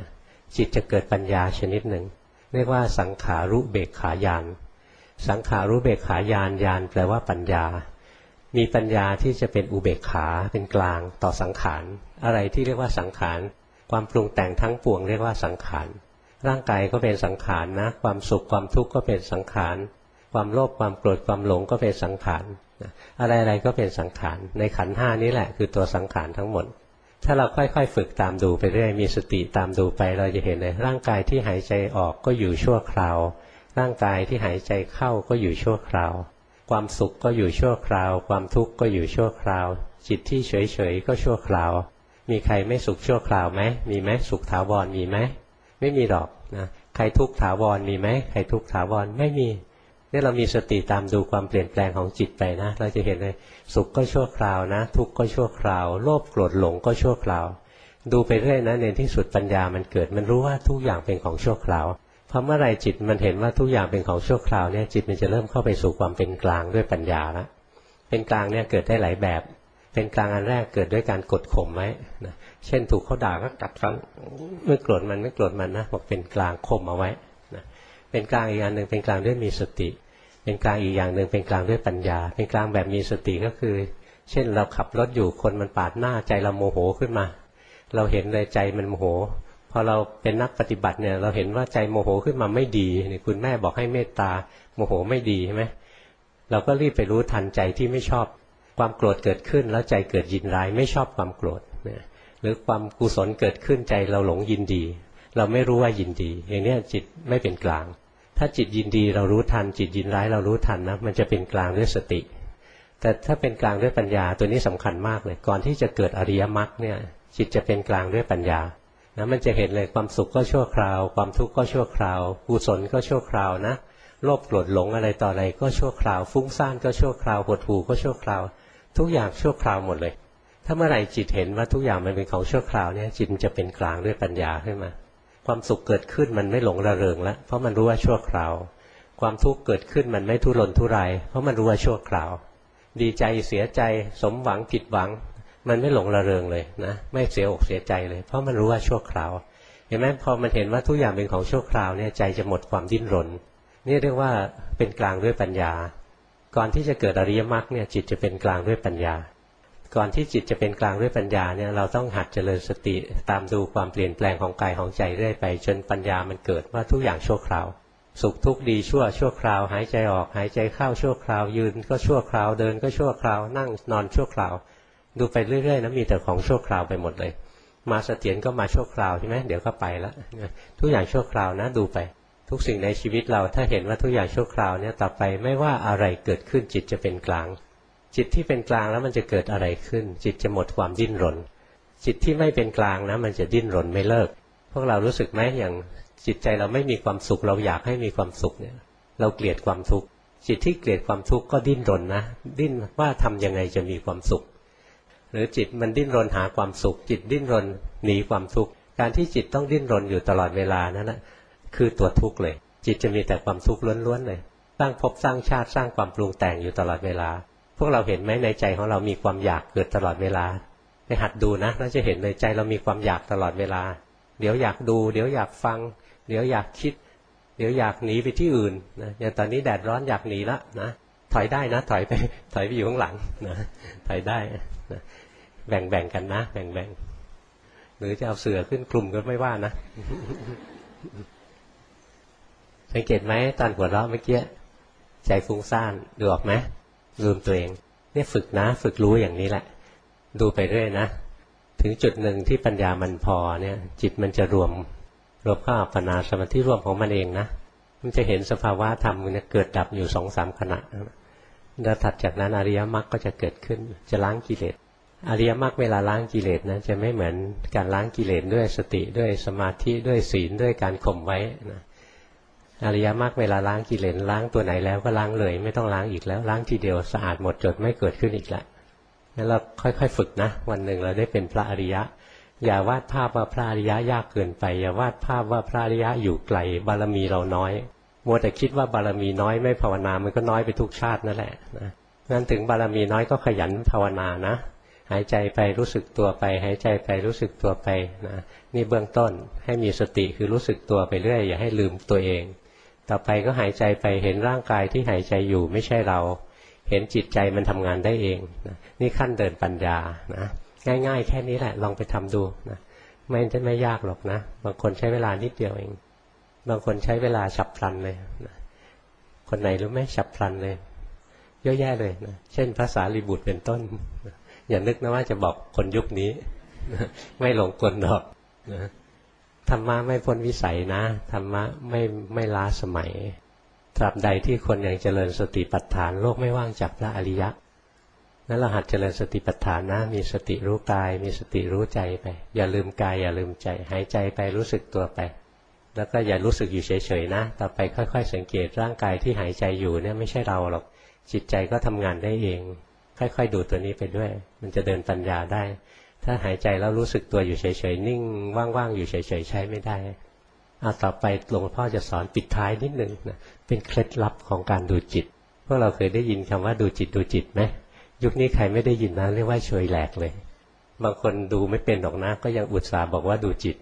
จิตจะเกิดปัญญาชนิดหนึ่ง เรียกว่าสังขารุเบกขายาน สังขารุเบกขายานยานแปลว่าปัญญา มีปัญญาที่จะเป็นอุเบกขาเป็นกลางต่อสังขาร อะไรที่เรียกว่าสังขาร ความปรุงแต่งทั้งปวงเรียกว่าสังขาร ร่างกายก็เป็นสังขารนะ ความสุขความทุกข์ก็เป็นสังขาร ความโลภความโกรธความหลงก็เป็นสังขาร อะไรๆก็เป็นสังขารในขันห้านี้แหละ คือตัวสังขารทั้งหมด ถ้าเราค่อยๆฝึกตามดูไปเรื่อยมีสติตามดูไป เราจะเห็นเลยร่างกายที่หายใจออกก็อยู่ชั่วคราว ร่างกายที่หายใจเข้าก็อยู่ชั่วคราว ความสุขก็อยู่ชั่วคราว ความทุกข์ก็อยู่ชั่วคราว จิตที่เฉยๆก็ชั่วคราว มีใครไม่สุขชั่วคราวไหมมีไหมสุขถาวรมีไหมไม่มีหรอกนะใครทุกข์ถาวรมีไหมใครทุกข์ถาวรไม่มี นี่เรามีสติตามดูความเปลี่ยนแปลงของจิตไปนะ เราจะเห็นเลยสุขก็ชั่วคราวนะ ทุกข์ก็ชั่วคราว โลภโกรธหลงก็ชั่วคราว ดูไปเรื่อยนะในที่สุดปัญญามันเกิด มันรู้ว่าทุกอย่างเป็นของชั่วคราวพอเมื่อไรจิตมันเห็นว่าทุกอย่างเป็นของชั่วคราวเนี่ยจิตมันจะเริ่มเข้าไปสู่ความเป็นกลางด้วยปัญญาละเป็นกลางเนี่ยเกิดได้หลายแบบ เป็นกลางอันแรกเกิดด้วยการกดข่มไว้นะเช่นถูกเขาด่าก็กัดฟันไม่โกรธมันไม่โกรธมันนะบอกเป็นกลางข่มเอาไว้ เป็นกลางอีกอย่างหนึ่งเป็นกลางด้วยมีสติ เป็นกลางอีกอย่างหนึ่งเป็นกลางด้วยปัญญา เป็นกลางแบบมีสติก็คือ เช่นเราขับรถอยู่คนมันปาดหน้าใจเราโมโหขึ้นมา เราเห็นเลยใจมันโมโหพอเราเป็นนักปฏิบัติเนี่ย เราเห็นว่าใจโมโหขึ้นมาไม่ดีนี่คุณแม่บอกให้เมตตาโมโหไม่ดีใช่ไหมเราก็รีบไปรู้ทันใจที่ไม่ชอบความโกรธเกิดขึ้น แล้วใจเกิดยินร้ายไม่ชอบความโกรธเนี่ยหรือความกุศลเกิดขึ้นใจเราหลงยินดี เราไม่รู้ว่ายินดี อย่างนี้จิตไม่เป็นกลาง ถ้าจิตยินดีเรารู้ทัน จิตยินร้ายเรารู้ทันนะมันจะเป็นกลางด้วยสติ แต่ถ้าเป็นกลางด้วยปัญญาตัวนี้สำคัญมากเลย ก่อนที่จะเกิดอริยมรรคเนี่ยจิตจะเป็นกลางด้วยปัญญานะมันจะเห็นเลยความสุขก็ชั่วคราว ความทุกข์ก็ชั่วคราวกุศลก็ชั่วคราวนะโลภโกรธหลงอะไรต่ออะไรก็ชั่วคราว ฟุ้งซ่านก็ชั่วคราวหดหู่ก็ชั่วคราว ทุกอย่างชั่วคราวหมดเลย ถ้าเมื่อไหร่จิตเห็นว่าทุกอย่างมันเป็นของชั่วคราวเนี่ยจิตจะเป็นกลางด้วยปัญญาขึ้นมา ความสุขเกิดขึ้นมันไม่หลงระเริงแล้วเพราะมันรู้ว่าชั่วคราว ความทุกข์เกิดขึ้นมันไม่ทุรนทุรายเพราะมันรู้ว่าชั่วคราว ดีใจเสียใจสมหวังผิดหวัง มันไม่หลงระเริงเลยนะไม่เสียอกเสียใจเลย เพราะมันรู้ว่าชั่วคราวเห็นไหมพอมันเห็นว่าทุกอย่างเป็นของชั่วคราวเนี่ยใจจะหมดความดิ้นรน นี่เรียกว่าเป็นกลางด้วยปัญญา ก่อนที่จะเกิดอริยมรรคเนี่ยจิตจะเป็นกลางด้วยปัญญา ก่อนที่จิตจะเป็นกลางด้วยปัญญาเนี่ยเราต้องหัดเจริญสติตามดูความเปลี่ยนแปลงของกายของใจเรื่อยไป จนปัญญามันเกิดว่าทุกอย่างชั่วคราว สุขทุกข์ดีชั่วชั่วคราว หายใจออกหายใจเข้าชั่วคราว ยืนก็ชั่วคราวเดินก็ชั่วคราวนั่งนอนชั่วคราว ดูไปเรื่อยๆนะมีแต่ของชั่วคราวไปหมดเลย มาเสถียรก็มาชั่วคราวใช่ไหมเดี๋ยวก็ไปแล้วทุกอย่างชั่วคราวนะดูไป ทุกสิ่งในชีวิตเราถ้าเห็นว่าทุกอย่างชั่วคราวเนี่ยต่อไปไม่ว่าอะไรเกิดขึ้นจิตจะเป็นกลาง จิตที่เป็นกลางแล้วมันจะเกิดอะไรขึ้น จิตจะหมดความดิ้นรน จิตที่ไม่เป็นกลางนะมันจะดิ้นรนไม่เลิก พวกเรารู้สึกไหมอย่างจิตใจเราไม่มีความสุข เราอยากให้มีความสุขเนี่ย เราเกลียดความทุกข์จิตที่เกลียดความทุกข์ก็ดิ้นรนนะ ดิ้นว่าทำยังไงจะมีความสุข หรือจิตมันดิ้นรนหาความสุข จิตดิ้นรนหนีความทุกข์การที่จิตต้องดิ้นรนอยู่ตลอดเวลานั้นนะคือตัวทุกข์เลย จิตจะมีแต่ความทุกข์ล้วนๆเลยสร้างภพสร้างชาติสร้างความปรุงแต่งอยู่ตลอดเวลา พวกเราเห็นไหมในใจของเรามีความอยากเกิดตลอดเวลาไปหัดดูนะเราจะเห็นในใจเรามีความอยากตลอดเวลา เดี๋ยวอยากดู เดี๋ยวอยากฟัง เดี๋ยวอยากคิด เดี๋ยวอยากหนีไปที่อื่นนะอย่างตอนนี้แดดร้อนอยากหนีละนะถอยได้นะถอยไปถอยไปอยู่ข้างหลังนะถอยได้นะแบ่งแบ่งกันนะแบ่งแบ่งหรือจะเอาเสือขึ้นคลุมก็ไม่ว่านะสังเกตไหมตอนหัวเราะเมื่อกี้ใจฟุ้งซ่านดูออกไหม ลืมตัวเอง เนี่ยฝึกนะ ฝึกรู้อย่างนี้แหละ ดูไปเรื่อยนะ ถึงจุดหนึ่งที่ปัญญามันพอเนี่ย จิตมันจะรวม รวมเข้าอัปปนาสมาธิรวมของมันเองนะมันจะเห็นสภาวะธรรมเนี่ยเกิดดับอยู่สองสามขณะแล้วถัดจากนั้นอริยมรรคก็จะเกิดขึ้น จะล้างกิเลสอริยมรรคเวลาล้างกิเลสนะจะไม่เหมือนการล้างกิเลสด้วยสติด้วยสมาธิด้วยศีลด้วยการข่มไว้นะ อริยมรรคเวลาล้างกิเลสล้างตัวไหนแล้วก็ล้างเลย ไม่ต้องล้างอีกแล้ว ล้างทีเดียวสะอาดหมดจดไม่เกิดขึ้นอีกแล้วงั้นเราค่อย ๆ ฝึกนะ วันหนึ่งเราได้เป็นพระอริยะ อย่าวาดภาพว่าพระอริยะยากเกินไป อย่าวาดภาพว่าพระอริยะอยู่ไกลบารมีเราน้อยมัวแต่คิดว่าบารมีน้อยไม่ภาวนามันก็น้อยไปทุกชาตินั่นแหละนะงั้นถึงบารมีน้อยก็ขยันภาวนานะ หายใจไปรู้สึกตัวไป หายใจไปรู้สึกตัวไปนะนี่เบื้องต้นให้มีสติคือรู้สึกตัวไปเรื่อยอย่าให้ลืมตัวเอง ต่อไปก็หายใจไปเห็นร่างกายที่หายใจอยู่ไม่ใช่เรา เห็นจิตใจมันทำงานได้เองนะนี่ขั้นเดินปัญญานะง่าย ๆ แค่นี้แหละลองไปทำดูนะไม่จะไม่ยากหรอกนะ บางคนใช้เวลานิดเดียวเอง บางคนใช้เวลาฉับพลันเลยนะคนไหนรู้ไหมฉับพลันเลย เยอะแยะเลยนะเช่นภาษาลิบุตรเป็นต้นอย่านึกนะว่าจะบอกคนยุคนี้ ไม่หลงกลหรอกนะ ธรรมะไม่พ้นวิสัยนะธรรมะไม่ไม่ล้าสมัย ตราบใดที่คนยังเจริญสติปัฏฐานโลกไม่ว่างจากพระอริยะนั้นเราหัดเจริญสติปัฏฐานนะ มีสติรู้กาย มีสติรู้ใจไป อย่าลืมกาย อย่าลืมใจ หายใจไปรู้สึกตัวไป แล้วก็อย่ารู้สึกอยู่เฉยๆนะ ต่อไปค่อย ๆ สังเกตร่างกายที่หายใจอยู่เนี่ยไม่ใช่เราหรอก จิตใจก็ทำงานได้เอง ค่อย ๆ ดูตัวนี้ไปด้วย มันจะเดินปัญญาได้ ถ้าหายใจแล้วรู้สึกตัวอยู่เฉยๆนิ่งว่างๆอยู่เฉยๆใช้ไม่ได้เอาต่อไปหลวงพ่อจะสอนปิดท้ายนิดนึงนะเป็นเคล็ดลับของการดูจิตพวกเราเคยได้ยินคำว่าดูจิตดูจิตไหมยุคนี้ใครไม่ได้ยินนะเรียกว่าเฉยแหลกเลย บางคนดูไม่เป็นหรอกนะก็ยังอุตส่าห์บอกว่าดูจิต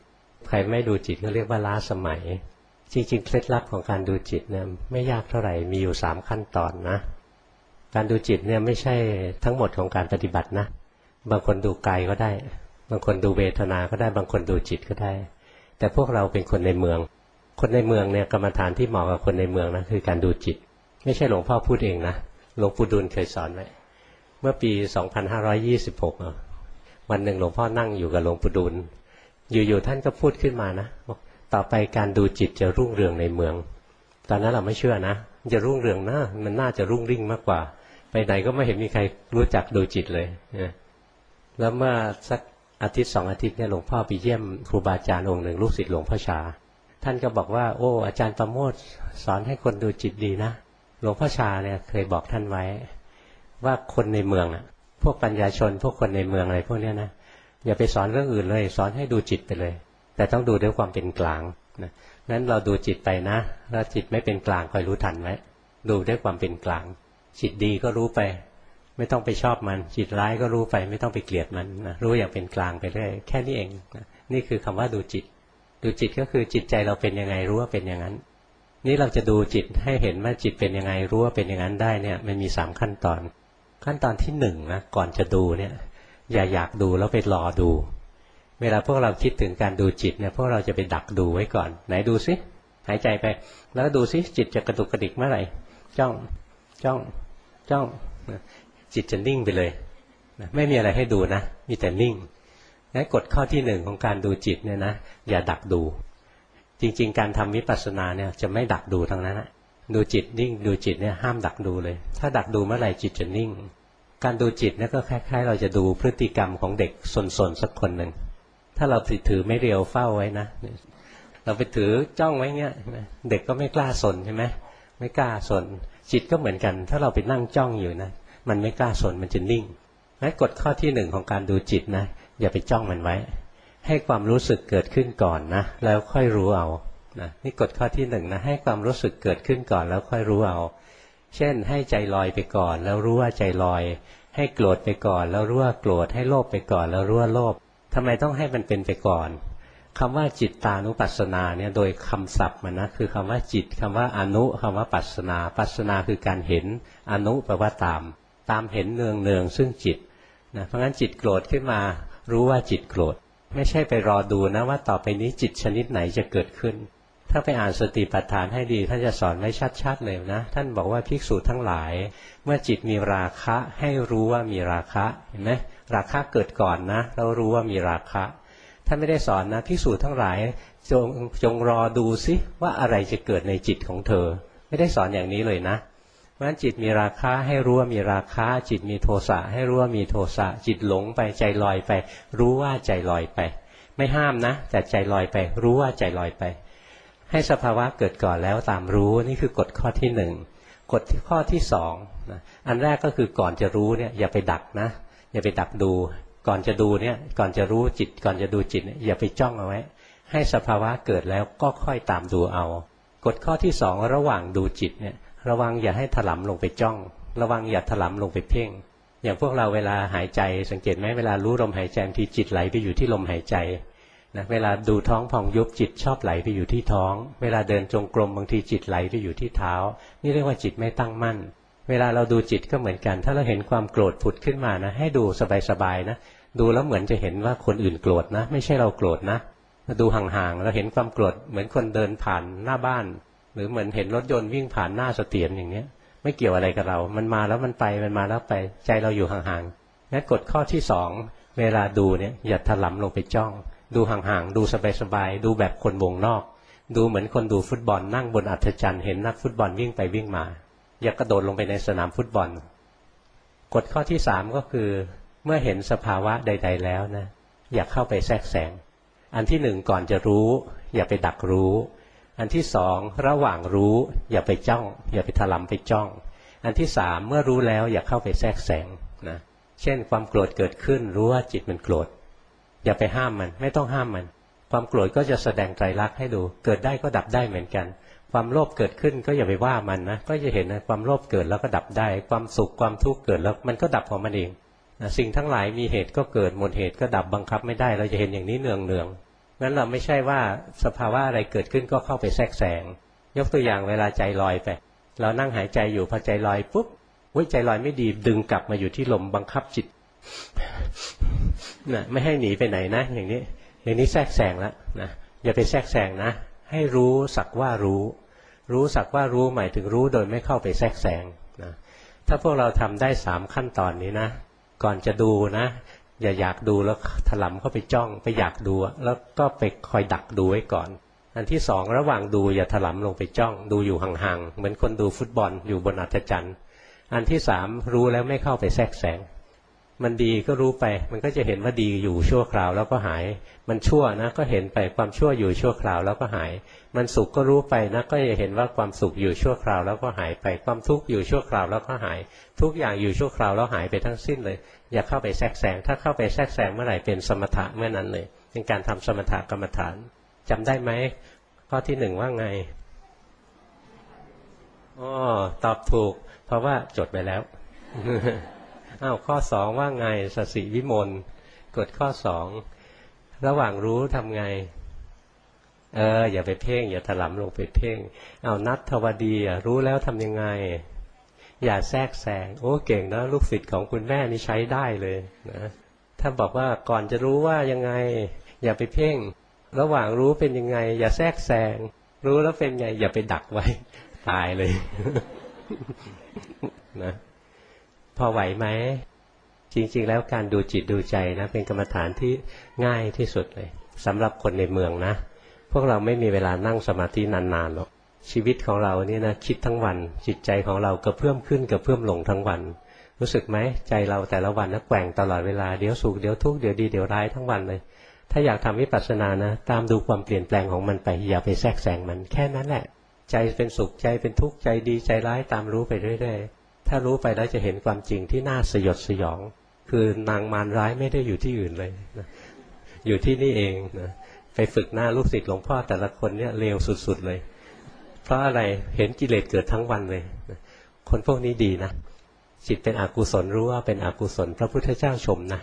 ใครไม่ดูจิตก็เรียกว่าล้าสมัย จริงๆ เคล็ดลับของการดูจิตเนี่ยไม่ยากเท่าไหร่มีอยู่สามขั้นตอนนะ การดูจิตเนี่ยไม่ใช่ทั้งหมดของการปฏิบัตินะ บางคนดูกายก็ได้ บางคนดูเวทนาก็ได้ บางคนดูจิตก็ได้ แต่พวกเราเป็นคนในเมือง คนในเมืองเนี่ยกรรมฐานที่เหมาะกับคนในเมืองนะคือการดูจิต ไม่ใช่หลวงพ่อพูดเองนะหลวงปู่ดูลเคยสอนไว้เมื่อปี 2526 วันหนึ่งหลวงพ่อนั่งอยู่กับหลวงปู่ดูลอยู่ๆท่านก็พูดขึ้นมานะบอกต่อไปการดูจิตจะรุ่งเรืองในเมือง ตอนนั้นเราไม่เชื่อนะจะรุ่งเรืองนะมันน่าจะรุ่งริ่งมากกว่า ไปไปไหนก็ไม่เห็นมีใครรู้จักดูจิตเลยนะ แล้วเมื่อสักอาทิตย์สองอาทิตย์เนี่ยหลวงพ่อไปเยี่ยมครูบาอาจารย์องค์หนึ่งลูกศิษย์หลวงพ่อชา ท่านก็บอกว่า โอ้ อาจารย์ประโมทสอนให้คนดูจิตดีนะ หลวงพ่อชาเนี่ยเคยบอกท่านไว้ ว่าคนในเมืองอะพวกปัญญาชนพวกคนในเมืองอะไรพวกเนี้ยนะอย่าไปสอนเรื่องอื่นเลย สอนให้ดูจิตไปเลย แต่ต้องดูด้วยความเป็นกลางนะนั้นเราดูจิตไปนะถ้าจิตไม่เป็นกลางคอยรู้ทันไว้ดูด้วยความเป็นกลาง จิตดีก็รู้ไป ไม่ต้องไปชอบมันจิตร้ายก็รู้ไปไม่ต้องไปเกลียดมันนะรู้อย่างเป็นกลางไปเรื่อยแค่นี้เองนะนี่คือคำว่าดูจิต ดูจิตก็คือจิตใจเราเป็นยังไงรู้ว่าเป็นอย่างนั้น นี่เราจะดูจิตให้เห็นว่าจิตเป็นยังไงรู้ว่าเป็นอย่างนั้นได้เนี่ยมันมีสามขั้นตอน ขั้นตอนที่หนึ่งนะก่อนจะดูเนี่ย อย่าอยากดูแล้วไปรอดู เวลาพวกเราคิดถึงการดูจิตเนี่ยพวกเราจะไปดักดูไว้ก่อน ไหนดูซิหายใจไป แล้วดูซิจิตจะกระตุกกระดิกเมื่อไหร่จ้องจ้องจ้อง จิตจะนิ่งไปเลยนะไม่มีอะไรให้ดูนะ มีแต่นิ่งงั้นกฎข้อที่หนึ่งของการดูจิตเนี่ยนะอย่าดักดู จริง ๆ การทำวิปัสสนาเนี่ยจะไม่ดักดูทั้งนั้นนะดูจิตนิ่งดูจิตเนี่ยห้ามดักดูเลย ถ้าดักดูเมื่อไหร่จิตจะนิ่ง การดูจิตเนี่ยก็คล้าย ๆ เราจะดูพฤติกรรมของเด็กสนๆสักคนหนึ่งถ้าเราถือไม่เรียวเฝ้าไว้นะเราไปถือจ้องไว้เงี้ยเด็กก็ไม่กล้าสนใช่ไหมไม่กล้าสนจิตก็เหมือนกัน ถ้าเราไปนั่งจ้องอยู่นะ มันไม่กล้าสนมันจะนิ่งงั้นกฎข้อที่หนึ่งของการดูจิตนะ อย่าไปจ้องมันไว้ ให้ความรู้สึกเกิดขึ้นก่อนนะ แล้วค่อยรู้เอานะนี่กฎข้อที่หนึ่งนะ ให้ความรู้สึกเกิดขึ้นก่อนแล้วค่อยรู้เอา เช่น ให้ใจลอยไปก่อน แล้วรู้ว่าใจลอย ให้โกรธไปก่อน แล้วรู้ว่าโกรธ ให้โลภไปก่อน แล้วรู้ว่าโลภทำไมต้องให้มันเป็นไปก่อนคำว่าจิตตานุปัสสนาเนี่ยโดยคำศัพท์มันนะคือคำว่าจิตคำว่าอนุคำว่าปัสสนา ปัสสนาคือการเห็นอนุแปลว่าตาม ตามเห็นเนืองเนืองซึ่งจิตนะเพราะงั้นจิตโกรธขึ้นมารู้ว่าจิตโกรธ ไม่ใช่ไปรอดูนะว่าต่อไปนี้จิตชนิดไหนจะเกิดขึ้น ถ้าไปอ่านสติปัฏฐานให้ดีท่านจะสอนไว้ชัดๆเลยนะ ท่านบอกว่าภิกษุทั้งหลาย เมื่อจิตมีราคะให้รู้ว่ามีราคะเห็นไหมราคะเกิดก่อนนะเรารู้ว่ามีราคะท่านไม่ได้สอนนะพิสูจน์ทั้งหลายจงจงรอดูซิว่าอะไรจะเกิดในจิตของเธอ ไม่ได้สอนอย่างนี้เลยนะ เพราะฉะนั้นจิตมีราคะให้รู้ว่ามีราคะจิตมีโทสะให้รู้ว่ามีโทสะจิตหลงไปใจลอยไป รู้ว่าใจลอยไป ไม่ห้ามนะแต่ใจลอยไป รู้ว่าใจลอยไป ให้สภาวะเกิดก่อนแล้วตามรู้นี่คือกฎข้อที่หนึ่งกฎข้อที่สองนะอันแรกก็คือก่อนจะรู้เนี่ยอย่าไปดักนะ อย่าไปดักดู ก่อนจะดูเนี่ยก่อนจะรู้จิตก่อนจะดูจิตอย่าไปจ้องเอาไว้ ให้สภาวะเกิดแล้วก็ค่อยตามดูเอา กฎข้อที่สองระหว่างดูจิตเนี่ย ระวังอย่าให้ถลำลงไปจ้อง ระวังอย่าถลำลงไปเพ่ง อย่างพวกเราเวลาหายใจสังเกตไหมเวลารู้ลมหายใจทีจิตไหลไปอยู่ที่ลมหายใจนะเวลาดูท้องพองยุบจิตชอบไหลไปอยู่ที่ท้อง เวลาเดินจงกรมบางทีจิตไหลไปอยู่ที่เท้า นี่เรียกว่าจิตไม่ตั้งมั่น เวลาเราดูจิตก็เหมือนกัน ถ้าเราเห็นความโกรธผุดขึ้นมานะ ให้ดูสบายๆนะดูแล้วเหมือนจะเห็นว่าคนอื่นโกรธนะ ไม่ใช่เราโกรธนะดูห่างๆเราเห็นความโกรธเหมือนคนเดินผ่านหน้าบ้าน หรือเหมือนเห็นรถยนต์วิ่งผ่านหน้าเสตียรอย่างเนี้ย ไม่เกี่ยวอะไรกับเรา มันมาแล้วมันไปมันมาแล้วไปใจเราอยู่ห่างๆงั้นกฎข้อที่สองเวลาดูเนี่ยอย่าถลำลงไปจ้อง ดูห่างๆดูสบายๆดูแบบคนวงนอก ดูเหมือนคนดูฟุตบอลนั่งบนอัฐจันทร์เห็นนักฟุตบอลวิ่งไปวิ่งมา อย่ากระโดดลงไปในสนามฟุตบอลกฎข้อที่สามก็คือเมื่อเห็นสภาวะใด ๆ แล้วนะอย่าเข้าไปแทรกแซงอันที่หนึ่งก่อนจะรู้ อย่าไปดักรู้ อันที่สองระหว่างรู้อย่าไปจ้อง อย่าไปถลำไปจ้อง อันที่สามเมื่อรู้แล้วอย่าเข้าไปแทรกแซงนะเช่นความโกรธเกิดขึ้นรู้ว่าจิตมันโกรธ อย่าไปห้ามมันไม่ต้องห้ามมัน ความโกรธก็จะแสดงไตรลักษณ์ให้ดู เกิดได้ก็ดับได้เหมือนกัน ความโลภเกิดขึ้นก็อย่าไปว่ามันนะก็จะเห็นนะความโลภเกิดแล้วก็ดับได้ ความสุขความทุกข์เกิดแล้วมันก็ดับของมันเองสิ่งทั้งหลายมีเหตุก็เกิดหมดเหตุก็ดับบังคับไม่ได้ เราจะเห็นอย่างนี้เนืองเนือง นั้นเราไม่ใช่ว่าสภาวะอะไรเกิดขึ้นก็เข้าไปแทรกแซงยกตัวอย่างเวลาใจลอยไป เรานั่งหายใจอยู่พอใจลอยปุ๊บวิใจลอยไม่ดีดึงกลับมาอยู่ที่ลมบังคับจิตนะไม่ให้หนีไปไหนนะ อย่างนี้อย่างนี้แทรกแซงแล้วนะอย่าไปแทรกแซงนะ ให้รู้สักว่ารู้ รู้สักว่ารู้หมายถึงรู้โดยไม่เข้าไปแทรกแซงนะถ้าพวกเราทำได้สามขั้นตอนนี้นะ ก่อนจะดูนะ อย่าอยากดูแล้วถลำเข้าไปจ้องไปอยากดูแล้วก็ไปคอยดักดูไว้ก่อน อันที่สองระหว่างดูอย่าถลำลงไปจ้อง ดูอยู่ห่างๆเหมือนคนดูฟุตบอลอยู่บนอัฐจันทร์อันที่สามรู้แล้วไม่เข้าไปแทรกแซงมันดีก็รู้ไป มันก็จะเห็นว่าดีอยู่ชั่วคราวแล้วก็หาย มันชั่วนะก็เห็นไปความชั่วอยู่ชั่วคราวแล้วก็หาย มันสุขก็รู้ไปนะก็จะเห็นว่าความสุขอยู่ชั่วคราวแล้วก็หายไป ความทุกข์อยู่ชั่วคราวแล้วก็หาย ทุกอย่างอยู่ชั่วคราวแล้วหายไปทั้งสิ้นเลย อย่าเข้าไปแทรกแซงถ้าเข้าไปแทรกแซงเมื่อไหร่เป็นสมถะเมื่อนั้นเลยเป็นการทำสมถะกรรมฐานจำได้ไหมข้อที่หนึ่งว่าไงอ๋อตอบถูก เพราะว่าจดไปแล้วอ้าวข้อสองว่าไงสสิวิมลกดข้อสองระหว่างรู้ทำไง เออ อย่าไปเพ่ง อย่าถลำลงไปเพ่ง เอานัดทวดีรู้แล้วทำยังไง อย่าแทรกแซงโอ้เก่งนะลูกศิษย์ของคุณแม่นี่ใช้ได้เลยนะถ้าบอกว่าก่อนจะรู้ว่ายังไง อย่าไปเพ่ง ระหว่างรู้เป็นยังไง อย่าแทรกแซงรู้แล้วเป็นไง อย่าไปดักไว้ ตายเลยนะพอไหวไหมจริง ๆ แล้วการดูจิตดูใจนะ เป็นกรรมฐานที่ง่ายที่สุดเลยสำหรับคนในเมืองนะ พวกเราไม่มีเวลานั่งสมาธินานๆหรอก ชีวิตของเราเนี่ยนะคิดทั้งวัน จิตใจของเรากระเพื่อมขึ้นกระเพื่อมลงทั้งวัน รู้สึกไหมใจเราแต่ละวันนะแกว่งตลอดเวลาเดี๋ยวสุขเดี๋ยวทุกข์เดี๋ยวดีเดี๋ยวร้ายทั้งวันเลย ถ้าอยากทำวิปัสสนานะ ตามดูความเปลี่ยนแปลงของมันไปอย่าไปแทรกแซงมันแค่นั้นแหละ ใจเป็นสุขใจเป็นทุกข์ใจดีใจร้ายตามรู้ไปเรื่อยๆถ้ารู้ไปแล้วจะเห็นความจริงที่น่าสยดสยอง คือนางมารร้ายไม่ได้อยู่ที่อื่นเลยนะอยู่ที่นี่เองนะไปฝึกหน้าลูกศิษย์หลวงพ่อแต่ละคนเนี่ยเลวสุดๆเลย เพราะอะไรเห็นกิเลสเกิดทั้งวันเลย คนพวกนี้ดีนะ จิตเป็นอกุศลรู้ว่าเป็นอกุศล พระพุทธเจ้าชมนะ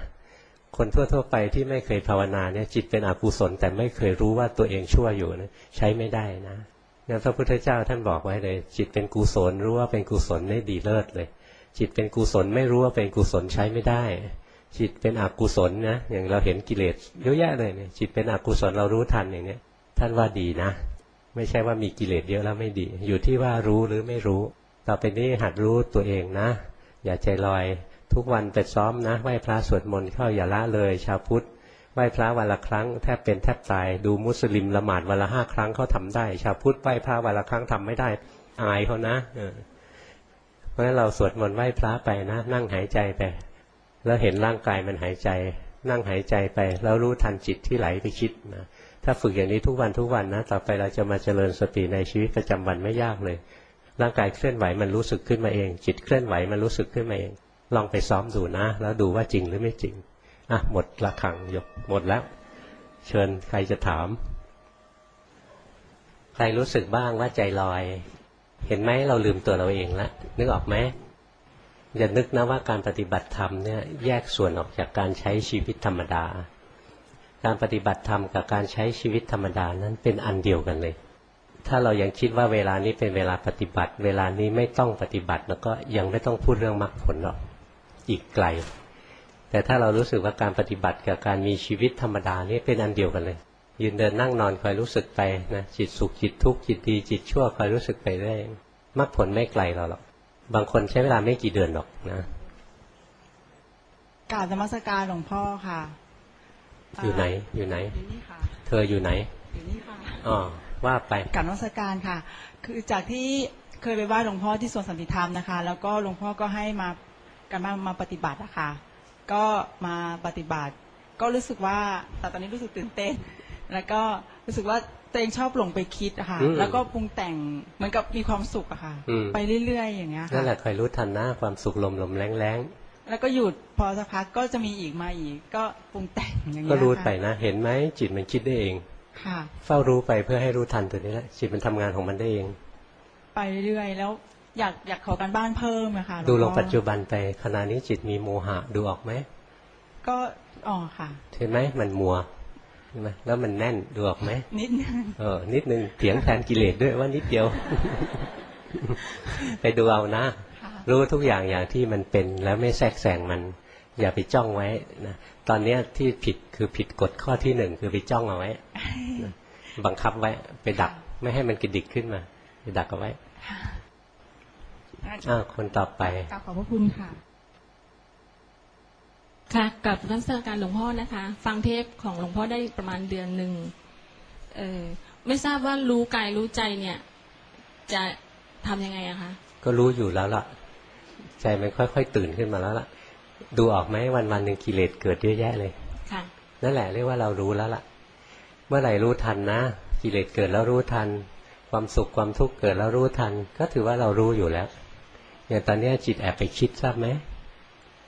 คนทั่ว ๆ ไปที่ไม่เคยภาวนาเนี่ยจิตเป็นอกุศล แต่ไม่เคยรู้ว่าตัวเองชั่วอยู่นะใช้ไม่ได้นะงั้นพระพุทธเจ้าท่านบอกไว้เลย จิตเป็นกุศลรู้ว่าเป็นกุศลได้ดีเลิศเลย จิตเป็นกุศลไม่รู้ว่าเป็นกุศลใช้ไม่ได้ จิตเป็นอกุศลนะอย่างเราเห็นกิเลสเยอะแยะเลยเนี่ยจิตเป็นอกุศลเรารู้ทันอย่างเนี้ยท่านว่าดีนะ ไม่ใช่ว่ามีกิเลสเยอะแล้วไม่ดี อยู่ที่ว่ารู้หรือไม่รู้ ต่อไปนี้หัดรู้ตัวเองนะ อย่าใจลอย ทุกวันไปซ้อมนะไหว้พระสวดมนต์เข้าอย่าละเลย ชาวพุทธไหว้พระวันละครั้งแทบเป็นแทบตาย ดูมุสลิมละหมาดวันละห้าครั้งเขาทำได้ ชาวพุทธไหว้พระวันละครั้งทำไม่ได้อายเขานะเออเพราะฉะนั้นเราสวดมนต์ไหว้พระไปนะ นั่งหายใจไป แล้วเห็นร่างกายมันหายใจ นั่งหายใจไป แล้วรู้ทันจิตที่ไหลไปคิดนะ ถ้าฝึกอย่างนี้ทุกวันทุกวันนะ ต่อไปเราจะมาเจริญสติในชีวิตประจำวันไม่ยากเลย ร่างกายเคลื่อนไหวมันรู้สึกขึ้นมาเอง จิตเคลื่อนไหวมันรู้สึกขึ้นมาเอง ลองไปซ้อมดูนะ แล้วดูว่าจริงหรือไม่จริง อะ หมดละขังยกหมดแล้ว เชิญใครจะถาม ใครรู้สึกบ้างว่าใจลอย เห็นไหมเราลืมตัวเราเองละนึกออกไหมอย่านึกนะว่าการปฏิบัติธรรมเนี่ยแยกส่วนออกจากการใช้ชีวิตธรรมดา การปฏิบัติธรรมกับการใช้ชีวิตธรรมดานั้นเป็นอันเดียวกันเลย ถ้าเรายังคิดว่าเวลานี้เป็นเวลาปฏิบัติ เวลานี้ไม่ต้องปฏิบัติ แล้วก็ยังไม่ต้องพูดเรื่องมรรคผลหรอกอีกไกล แต่ถ้าเรารู้สึกว่าการปฏิบัติกับการมีชีวิตธรรมดานี่เป็นอันเดียวกันเลย ยืนเดินนั่งนอนคอยรู้สึกไปนะจิตสุขจิตทุกข์จิตดีจิตชั่วคอยรู้สึกไปเรื่อยมรรคผลไม่ไกลเราหรอกบางคนใช้เวลาไม่กี่เดือนหรอกนะกราบนมัสการหลวงพ่อค่ะ อยู่ไหน อยู่ไหนอยู่นี่ค่ะเธออยู่ไหน อยู่นี่ค่ะอ๋อว่าไปกราบนมัสการค่ะ คือจากที่เคยไปไหว้หลวงพ่อที่สวนสันติธรรมนะคะ แล้วก็หลวงพ่อก็ให้มาการมามาปฏิบัติอะค่ะ ก็มาปฏิบัติ ก็รู้สึกว่าแต่ตอนนี้รู้สึกตื่นเต้น แล้วก็รู้สึกว่าตัวเองชอบหลงไปคิดอะค่ะอืมแล้วก็ปรุงแต่งเหมือนกับมีความสุขอะค่ะอืมไปเรื่อยๆอย่างเงี้ยนั่นค่ะแหละคอยรู้ทันนะความสุขลมลมแรงแรง แล้วก็หยุดพอสักพักก็จะมีอีกมาอีก ก็ปรุงแต่งอย่างๆเงี้ยก็รู้ค่ะไปนะเห็นไหมจิตมันคิดได้เองค่ะเฝ้ารู้ไปเพื่อให้รู้ทันตัวนี้แหละจิตมันทำงานของมันได้เอง ไปเรื่อยๆแล้วอยากอยากขอการบ้านเพิ่มอะค่ะดูลหงวพ่อปัจจุบันไปขณะนี้จิตมีโมหะดูออกไหมก็อ๋อค่ะเห็นไหมมันมัวใช่ไหมแล้วมันแน่นดูออกไหมนิดนึงเออนิดนึงเถียงแทนกิเลสด้วยว่านิดเดียว ไปดูเอานะค่ะ รู้ทุกอย่างอย่างที่มันเป็นแล้วไม่แทรกแซงมัน อย่าไปจ้องไว้นะตอนเนี้ยที่ผิดคือผิดกฎข้อที่หนึ่งคือไปจ้องเอาไว้นะบังคับไว้ ไปดักไม่ให้มันกระดิกขึ้นมาไปดักเอาไว้อ้าวคนต่อไปกราบขอบพระคุณค่ะ ค่ะกับรัศการหลวงพ่อนะคะ ฟังเทปของหลวงพ่อได้ประมาณเดือนหนึ่งเออไม่ทราบว่ารู้กายรู้ใจเนี่ย จะทำยังไงอะคะ ก็รู้อยู่แล้วล่ะ ใจมันค่อย ๆ ตื่นขึ้นมาแล้วล่ะ ดูออกไหมวันวันๆหนึ่งกิเลสเกิดเยอะแยะเลยค่ะนั่นแหละเรียกว่าเรารู้แล้วล่ะ เมื่อไหร่รู้ทันนะ กิเลสเกิดแล้วรู้ทัน ความสุขความทุกข์เกิดแล้วรู้ทัน ก็ถือว่าเรารู้อยู่แล้วอย่างตอนเนี้ยจิตแอบไปคิดทราบไหม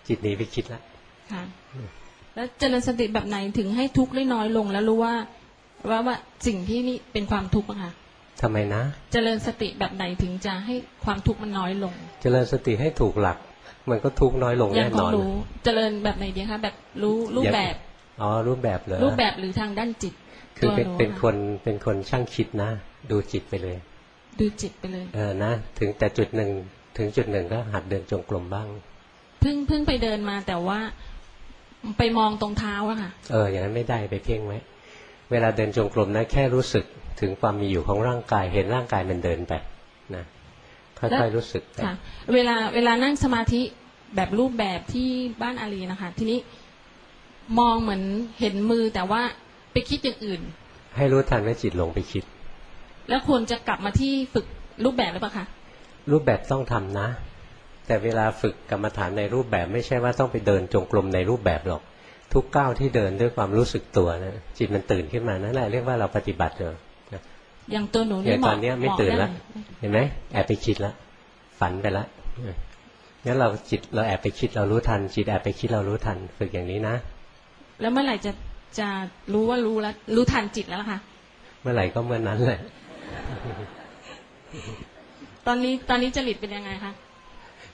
จิตหนีไปคิดละค่ะแล้วเจริญสติแบบไหนถึงให้ทุกข์ได้น้อยลงแล้วรู้ว่าว่าว่าสิ่งที่นี่เป็นความทุกข์อะค่ะ ทำไมนะ เจริญสติแบบไหนถึงจะให้ความทุกข์มันน้อยลง เจริญสติให้ถูกหลัก มันก็ทุกข์น้อยลงยัแน่ขนออนรู้เจริญแบบไหนดีคะแบบรู้รูปแบบอ๋อรูปแบบเลยรูปแบบหรือทางด้านจิต คือเป็นตัวหเป็นอะคนเป็นคนช่างคิดนะ ดูจิตไปเลย ดูจิตไปเลย เออนะ ถึงแต่จุดหนึ่งถึงจุดหนึ่งก็หัดเดินจงกรมบ้างเพิ่งเพิ่งไปเดินมาแต่ว่าไปมองตรงเท้าอะค่ะ เออ อย่างนั้นไม่ได้ไปเพ่งไว้ เวลาเดินจงกรมนะแค่รู้สึกถึงความมีอยู่ของร่างกายเห็นร่างกายมันเดินไปนะค่อยๆรู้สึกไปค่ะเวลาเวลานั่งสมาธิแบบรูปแบบที่บ้านอารีนะคะ ทีนี้มองเหมือนเห็นมือแต่ว่าไปคิดอย่างอื่น ให้รู้ทันว่าจิตหลงไปคิด แล้วควรจะกลับมาที่ฝึกรูปแบบหรือเปล่าคะรูปแบบต้องทำนะ แต่เวลาฝึกกรรมฐานในรูปแบบไม่ใช่ว่าต้องไปเดินจงกรมในรูปแบบหรอก ทุกก้าวที่เดินด้วยความรู้สึกตัวนะจิตมันตื่นขึ้นมานั่นแหละเรียกว่าเราปฏิบัติเลยนะอย่างตัวหนูอนี่ย่างเหตมาะอนเนี้ยไม่เหาะตื่นได้แล้วเห็นไหมแอบไปคิดแล้วฝันไปแล้วงั้นเราจิตเราแอบไปคิดเรารู้ทัน จิตแอบไปคิดเรารู้ทันฝึกอย่างนี้นะ แล้วเมื่อไหร่จะจะรู้ว่ารู้แล้วรู้ทันจิตแล้วล่ะคะเมื่อไหร่ก็เมื่อนั้นแหละ ตอนนี้ตอนนี้จริตเป็นยังไงคะ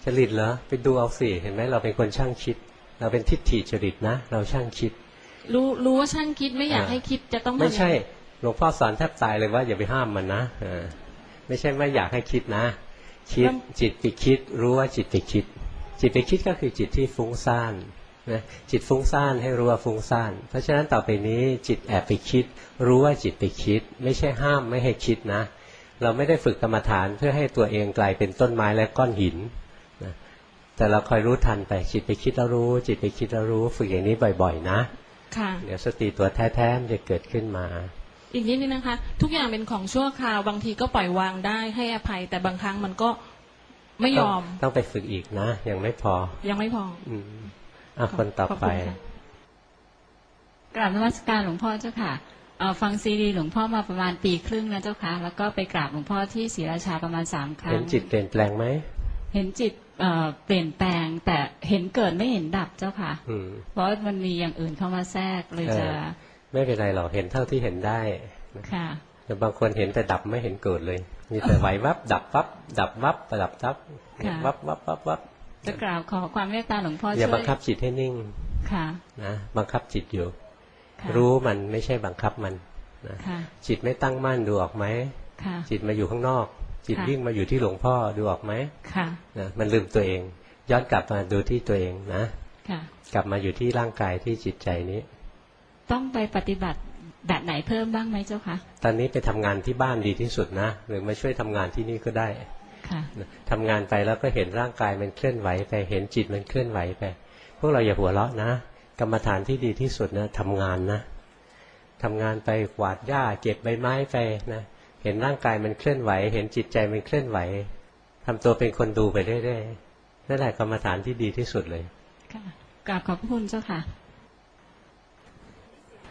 จริตเหรอไปดูเอาสิเห็นไหมเราเป็นคนช่างคิด เราเป็นทิฏฐิจริตนะ เราช่างคิด รู้รู้ว่าช่างคิดไม่อยากอ่าให้คิดจะต้องทำไม่ใช่ยังงหลวงพ่อสอนแทบตายเลยว่าอย่าไปห้ามมันนะเออไม่ใช่ไม่อยากให้คิดนะ คิดจิตไปคิด รู้ว่าจิตไปคิด จิตไปคิดก็คือจิตที่ฟุ้งซ่านนะจิตฟุ้งซ่านให้รู้ว่าฟุ้งซ่าน เพราะฉะนั้นต่อไปนี้จิตแอบไปคิด รู้ว่าจิตไปคิด ไม่ใช่ห้ามไม่ให้คิดนะ เราไม่ได้ฝึกกรรมฐานเพื่อให้ตัวเองกลายเป็นต้นไม้และก้อนหินนะ แต่เราคอยรู้ทันไปจิตไปคิดแล้วรู้ จิตไปคิดแล้วรู้ ฝึกอย่างนี้บ่อย ๆ นะค่ะเดี๋ยวสติตัวแท้ๆมันจะเกิดขึ้นมา อีกนิดนึงนะคะ ทุกอย่างเป็นของชั่วคราวบางทีก็ปล่อยวางได้ให้อภัย แต่บางครั้งมันก็ไม่ยอม ต้องต้องไปฝึกอีกนะ ยังไม่พอ ยังไม่พอ อืมอะคนต่อขอบไปคุณค่ะกราบนมัสการหลวงพ่อเจ้าค่ะเอ่อฟังซีดีหลวงพ่อมาประมาณปีครึ่งแล้วเจ้าค่ะ แล้วก็ไปกราบหลวงพ่อที่ศรีราชาประมาณสามครั้ง เห็นจิตเปลี่ยนแปลงไหม เห็นจิตเอ่อเปลี่ยนแปลงแต่เห็นเกิดไม่เห็นดับเจ้าค่ะอืมเพราะมันมีอย่างอื่นเข้ามาแทรกเลยจะเออไม่เป็นไรหรอกเห็นเท่าที่เห็นได้ค่ะแต่บางคนเห็นแต่ดับไม่เห็นเกิดเลย มีแต่ไหววับ ดับวับ ดับวับดับวับค่ะวับวับวับวับจะกราบขอความเมตตาหลวงพ่ออย่าช่วยบังคับจิตให้นิ่งค่ะนะบังคับจิตอยู่ค่ะรู้มันไม่ใช่บังคับมันนะค่ะจิตไม่ตั้งมั่นดูออกไหมค่ะจิตมาอยู่ข้างนอก จิตค่ะวิ่งมาอยู่ที่หลวงพ่อดูออกไหมค่ะนะมันลืมตัวเอง ย้อนกลับมาดูที่ตัวเองนะค่ะกลับมาอยู่ที่ร่างกายที่จิตใจนี้ ต้องไปปฏิบัติแบบไหนเพิ่มบ้างไหมเจ้าคะตอนนี้ไปทำงานที่บ้านดีที่สุดนะ หรือมาช่วยทำงานที่นี่ก็ได้ค่ะทำงานไปแล้วก็เห็นร่างกายมันเคลื่อนไหวไปเห็นจิตมันเคลื่อนไหวไป พวกเราอย่าหัวเราะนะ กรรมฐานที่ดีที่สุดนะทำงานนะทำงานไปกวาดหญ้าเก็บใบไม้ไปนะ เห็นร่างกายมันเคลื่อนไหว เห็นจิตใจมันเคลื่อนไหวทำตัวเป็นคนดูไปเรื่อยๆนั่นแหละกรรมฐานที่ดีที่สุดเลยค่ะกราบขอบพระคุณเจ้าค่ะ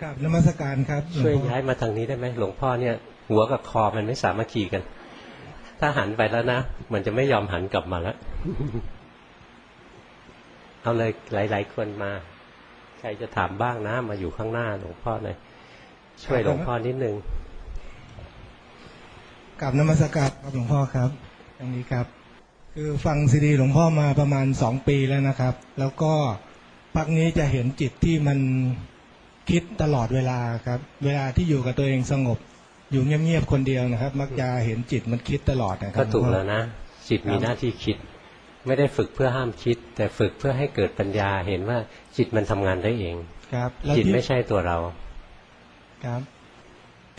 ครับนมัสการครับหลวงช่วยพ่อย้ายมาทางนี้ได้ไหมหลวงพ่อเนี่ย หัวกับคอมันไม่สามัคคีกัน ถ้าหันไปแล้วนะมันจะไม่ยอมหันกลับมาแล้วเอาเลยหลาย ๆ คนมา ใครจะถามบ้างนะ มาอยู่ข้างหน้าหลวงพ่อหน่อยช่วยหลวงพ่อนิดนึง กับนมัสการครับหลวงพ่อครับอย่างนี้ครับ คือฟังซีดีหลวงพ่อมาประมาณสองปีแล้วนะครับ แล้วก็พักนี้จะเห็นจิตที่มันคิดตลอดเวลาครับ เวลาที่อยู่กับตัวเองสงบ อยู่เงียบๆคนเดียวนะครับ มักจะเห็นจิตมันคิดตลอดนะครัก็บถูกหงพ่อแล้วนะ จิตมีหน้าที่คิด ไม่ได้ฝึกเพื่อห้ามคิด แต่ฝึกเพื่อให้เกิดปัญญาเห็นว่าจิตมันทำงานได้เอง ครับแล้วจิตที่ไม่ใช่ตัวเรา ครับ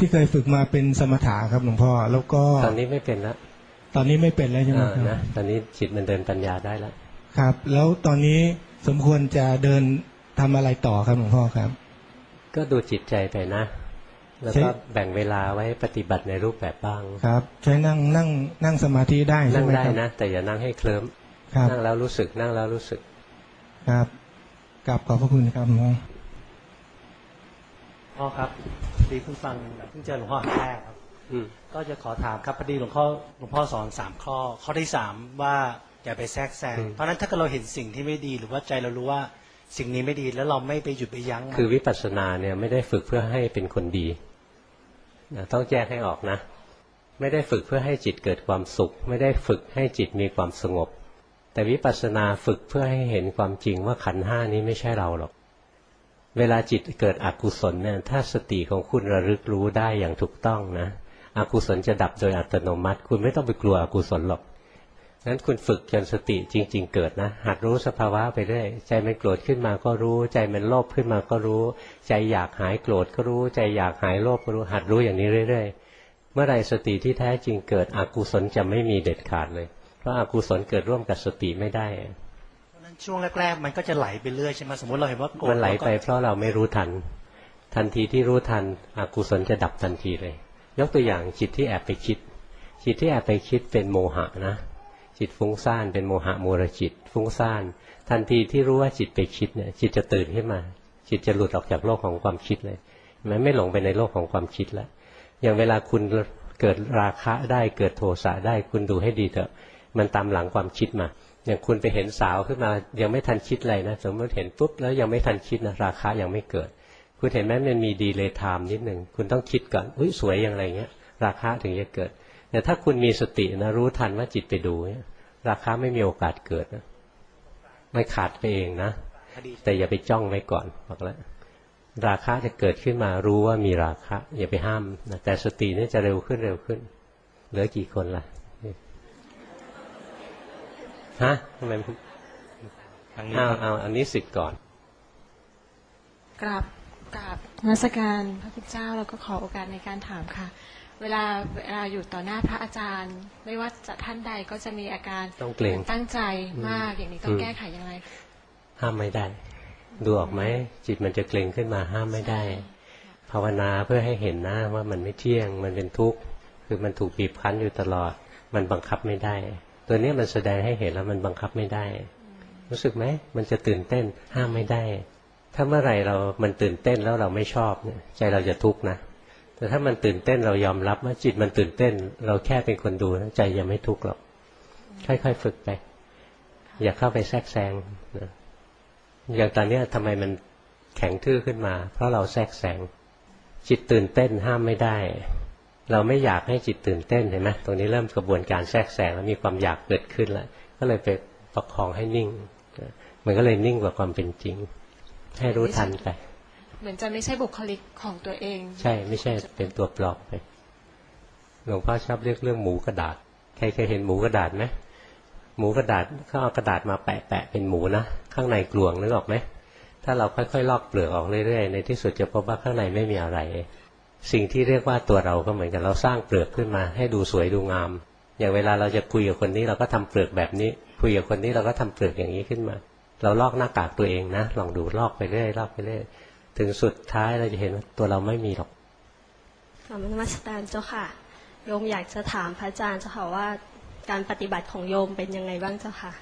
ที่เคยฝึกมาเป็นสมถะครับหลวงพ่อแล้วก็ตอนนี้ไม่เป็นแล้วตอนนี้ไม่เป็นแล้วใช่ไหมเออครับนะตอนนี้จิตมันเดินปัญญาได้แล้วครับ แล้วตอนนี้สมควรจะเดินทำอะไรต่อครับหลวงพ่อครับ ก็ดูจิตใจไปนะ แล้วก็ใช่แบ่งเวลาไว้ปฏิบัติในรูปแบบบ้างครับ ใช้นั่งนั่งนั่งสมาธิได้ใช่นั่งไหมได้ครับนะ แต่อย่านั่งให้เคลิ้มครับนั่งแล้วรู้สึกนั่งแล้วรู้สึก ครับกลับขอบพระคุณครับหลวง พ่อพ่อครับดีเพิ่งฟังเพิ่งเจอหลวงพ่อครั้งแรกครับอืมก็จะขอถามครับพอดีหลวงพ่อหลวงพ่อสอนสามข้อ ข้อที่สามว่าอย่าไปแทรกแซงอืมเพราะฉะนั้นถ้าเกิดเราเห็นสิ่งที่ไม่ดีหรือว่าใจเรารู้ว่าสิ่งนี้ไม่ดีแล้วเราไม่ไปหยุดไปยั้งมันคือวิปัสสนาเนี่ยไม่ได้ฝึกเพื่อให้เป็นคนดีนะต้องแยกให้ออกนะ ไม่ได้ฝึกเพื่อให้จิตเกิดความสุข ไม่ได้ฝึกให้จิตมีความสงบ แต่วิปัสสนาฝึกเพื่อให้เห็นความจริงว่าขันธ์ห้านี้ไม่ใช่เราหรอก เวลาจิตเกิดอกุศลเนี่ยถ้าสติของคุณระลึกรู้ได้อย่างถูกต้องนะอกุศลจะดับโดยอัตโนมัติ คุณไม่ต้องไปกลัวอกุศลหรอกงั้นคุณฝึกจนสติจริง ๆ เกิดนะหัดรู้สภาวะไปเรื่อยใจมันโกรธขึ้นมาก็รู้ ใจมันโลภขึ้นมาก็รู้ ใจอยากหายโกรธก็รู้ ใจอยากหายโลภก็รู้หัดรู้อย่างนี้เรื่อย ๆ เมื่อไรสติที่แท้จริงเกิดอกุศลจะไม่มีเด็ดขาดเลย เพราะอากุศลเกิดร่วมกับสติไม่ได้ ช่วงแรก ๆ มันก็จะไหลไปเรื่อยใช่ไหมสมมติเราเห็นว่าโกรธมันไหลไปเพราะเราไม่รู้ทัน ทันทีที่รู้ทันอกุศลจะดับทันทีเลย ยกตัวอย่างจิตที่แอบไปคิด จิตที่แอบไปคิดเป็นโมหะนะ จิตฟุ้งซ่านเป็นโมหะมูรจิต ฟุ้งซ่าน ทันทีที่รู้ว่าจิตไปคิดเนี่ยจิตจะตื่นขึ้นมา จิตจะหลุดออกจากโลกของความคิดเลยมันไม่หลงไปในโลกของความคิดแล้วอย่างเวลาคุณเกิดราคะได้เกิดโทสะได้คุณดูให้ดีเถอะ มันตามหลังความคิดมา อย่างคุณไปเห็นสาวขึ้นมายังไม่ทันคิดอะไรนะสมมติเห็นปุ๊บแล้วยังไม่ทันคิดนะราคะยังไม่เกิด คุณเห็นไหมมันมี delay time นิดหนึ่งคุณต้องคิดก่อนอุ้ยสวยอย่างไรเงี้ย ราคะถึงจะเกิด แต่ถ้าคุณมีสตินะรู้ทันว่าจิตไปดูเนี่ยราคะไม่มีโอกาสเกิดนะไม่ขาดไปเองนะแต่อย่าไปจ้องไว้ก่อนบอกแล้วราคะจะเกิดขึ้นมารู้ว่ามีราคะอย่าไปห้ามนะแต่สตินี่จะเร็วขึ้นเร็วขึ้น เหลือกี่คนล่ะ ฮะทำไมทางนี้เอาครับเอาอันนี้สิทธิ์ก่อน กราบกราบนมัสการพระพุทธเจ้าแล้วก็ขอโอกาสในการถามค่ะ เวลาเวลาอยู่ต่อหน้าพระอาจารย์ ไม่ว่าจะท่านใดก็จะมีอาการต้องเกรงตั้งใจมากอย่างนี้ต้ออืงมแก้ไขอย่างไรห้ามไม่ได้ ดูออกไหมจิตมันจะเกร็งขึ้นมาห้ามไม่ได้ ภาวนาเพื่อให้เห็นนะว่ามันไม่เที่ยงมันเป็นทุกข์คือมันถูกบีบคั้นอยู่ตลอด มันบังคับไม่ได้ ตัวนี้มันแสดงให้เห็นแล้วมันบังคับไม่ได้ รู้สึกไหมมันจะตื่นเต้นห้ามไม่ได้ ถ้าเมื่อไหร่เรามันตื่นเต้นแล้วเราไม่ชอบเนี่ยใจเราจะทุกข์นะแต่ถ้ามันตื่นเต้นเรายอมรับว่าจิตมันตื่นเต้น เราแค่เป็นคนดูนะใจยังไม่ทุกข์หรอกค่อยๆฝึกไป อย่าเข้าไปแทรกแซงนะอย่างตอนนี้ทำไมมันแข็งทื่อขึ้นมา เพราะเราแทรกแซงจิตตื่นเต้นห้ามไม่ได้ เราไม่อยากให้จิตตื่นเต้นเห็นไหมตรงนี้เริ่มกระบวนการแทรกแซงแล้วมีความอยากเกิดขึ้นแล้วก็เลยไปประคองให้นิ่ง มันก็เลยนิ่งกว่าความเป็นจริง ให้รู้ทันไปเหมือนจะไม่ใช่บุคลิกของตัวเอง ใช่ไม่ใช่เป็นตัวปลอกไปหลวงพ่อชอบเรียกเรื่องหมูกระดาษใครเคยเห็นหมูกระดาษไหมหมูกระดาษเขาเอากระดาษมาแปะแปะเป็นหมูนะข้างในกลวงนึกออกไหมถ้าเราค่อยๆลอกเปลือกออกเรื่อยๆในที่สุดจะพบว่าข้างในไม่มีอะไร สิ่งที่เรียกว่าตัวเราก็เหมือนกันเราสร้างเปลือกขึ้นมา ให้ดูสวยดูงาม อย่างเวลาเราจะคุยกับคนนี้เราก็ทำเปลือกแบบนี้ คุยกับคนนี้เราก็ทำเปลือกอย่างนี้ขึ้นมา เราลอกหน้ากากตัวเองนะลองดูลอกไปเรื่อยลอกไปเรื่อยถึงสุดท้ายเราจะเห็นว่าตัวเราไม่มีหรอกกราบนมัสการเจ้าค่ะโยมอยากจะถามพระอาจารย์เจ้าค่ะว่า การปฏิบัติของโยมเป็นยังไงบ้างเจ้าค่ะ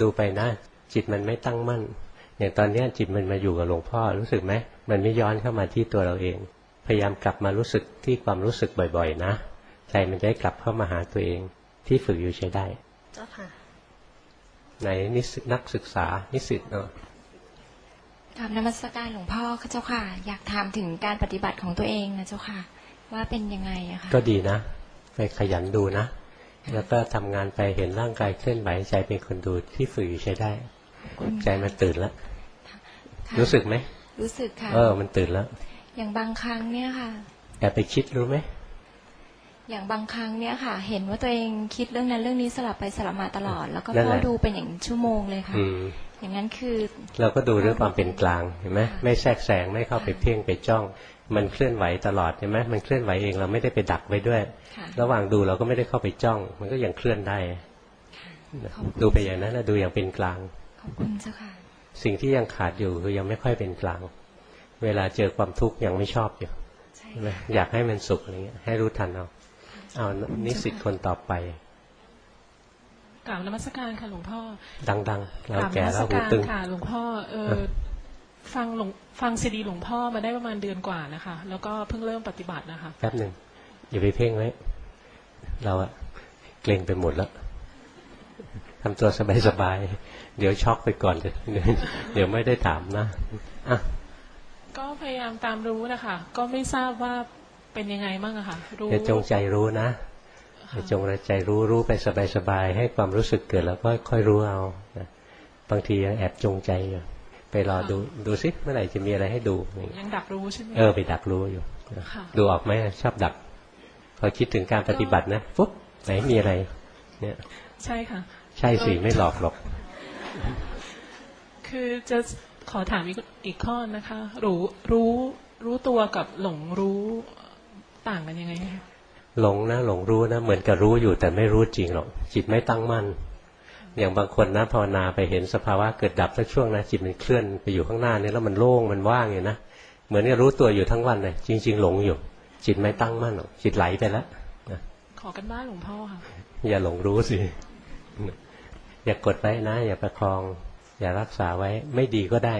ดูไปนะ จิตมันไม่ตั้งมั่น อย่างตอนเนี้ยจิตมันมาอยู่กับหลวงพ่อรู้สึกไหมมันไม่ย้อนเข้ามาที่ตัวเราเอง พยายามกลับมารู้สึกที่ความรู้สึกบ่อย ๆ นะใจมันจะได้กลับเข้ามาหาตัวเองที่ฝึกอยู่ใช้ได้เจ้าค่ะในนิสิตนักศึกษานิสิตเนาะกราบนมัสการหลวงพ่อค่ะเจ้าค่ะ อยากถามถึงการปฏิบัติของตัวเองนะเจ้าค่ะ ว่าเป็นยังไงอะค่ะก็ดีนะ ไปขยันดูนะ แล้วก็ทำงานไปเห็นร่างกายเคลื่อนไหวใจเป็นคนดูที่ฝึกอยู่ใช้ได้ใจมันตื่นแล้วค่ะรู้สึกไหมรู้สึกค่ะเออมันตื่นแล้ว อย่างบางครั้งเนี่ยค่ะแอบไปคิดรู้ไหมอย่างบางครั้งเนี่ยค่ะ เห็นว่าตัวเองคิดเรื่องนั้นเรื่องนี้สลับไปสลับมาตลอด แล้วก็นั่นแหเฝ้าละดูเป็นอย่างชั่วโมงเลยค่ะอืมอย่างนั้นคือ เราก็ดูด้วยความเป็นกลางเห็นไหมค่ะไม่แทรกแซงไม่เข้าไปเพ่งไปจ้อง มันเคลื่อนไหวตลอดเห็นไหมมันเคลื่อนไหวเองเราไม่ได้ไปดักไว้ด้วยค่ะระหว่างดูเราก็ไม่ได้เข้าไปจ้อง มันก็ยังเคลื่อนได้ขอบคุณดูไปอย่างนั้นนะดูอย่างเป็นกลางขอบคุณเจ้าค่ะสิ่งที่ยังขาดอยู่คือยังไม่ค่อยเป็นกลาง เวลาเจอความทุกข์ยังไม่ชอบอยู่ใช่ใช่ไหมอยากให้มันสุขอะไรเงี้ย ให้รู้ทันเอาเอานิสิตคนต่อไปกราบนมัสการค่ะหลวงพ่อ ดังๆเรากราบนแก่มัแล้วหูการตึงค่ะหลวงพ่อเออเออฟังหลวงฟังซีดีหลวงพ่อมาได้ประมาณเดือนกว่านะคะ แล้วก็เพิ่งเริ่มปฏิบัตินะคะแป๊บหนึ่งอย่าไปเพ่งไว้เราอะเกรงไปหมดแล้วทำตัวสบายๆเดี๋ยวช็อกไปก่อนเดี๋ยวเดี๋ยวไม่ได้ถามนะอะ ก็พยายามตามรู้นะคะก็ไม่ทราบว่าเป็นยังไงบ้างอะค่ะรู้อย่าจงใจรู้นะอย่าจงใจรู้รู้ไปสบายๆให้ความรู้สึกเกิดแล้วก็ค่อยรู้เอานะบางทียังแอบจงใจอยู่ไปรอดูดูซิเมื่อไหร่จะมีอะไรให้ดูอย่างเงี้ยยังดักรู้ใช่ไหมเออไปดักรู้อยู่นะค่ะดูออกไหมชอบดัก พอคิดถึงการปฏิบัตินะปุ๊บไหนมีอะไร เนี่ย ใช่ค่ะ ใช่สิไม่หลอกหรอก คือจะ ขอถามอีกอีกข้อนะคะ รู้รู้รู้ตัวกับหลงรู้ต่างกันยังไงคะหลงนะหลงรู้นะเหมือนกับรู้อยู่แต่ไม่รู้จริงหรอกจิตไม่ตั้งมั่น อย่างบางคนนะภาวนาไปเห็นสภาวะเกิดดับสักช่วงนะจิตมันเคลื่อนไปอยู่ข้างหน้าเนี่ยแล้วมันโล่งมันว่างอยู่นะเหมือนกับรู้ตัวอยู่ทั้งวันเลยจริง ๆ หลงอยู่ จิตไม่ตั้งมั่นหรอกจิตไหลไปแล้วนะขอกันบ้านหลวงพ่อค่ะอย่าหลงรู้สิอย่ากดไว้นะ อย่าประคอง อย่ารักษาไว้ไม่ดีก็ได้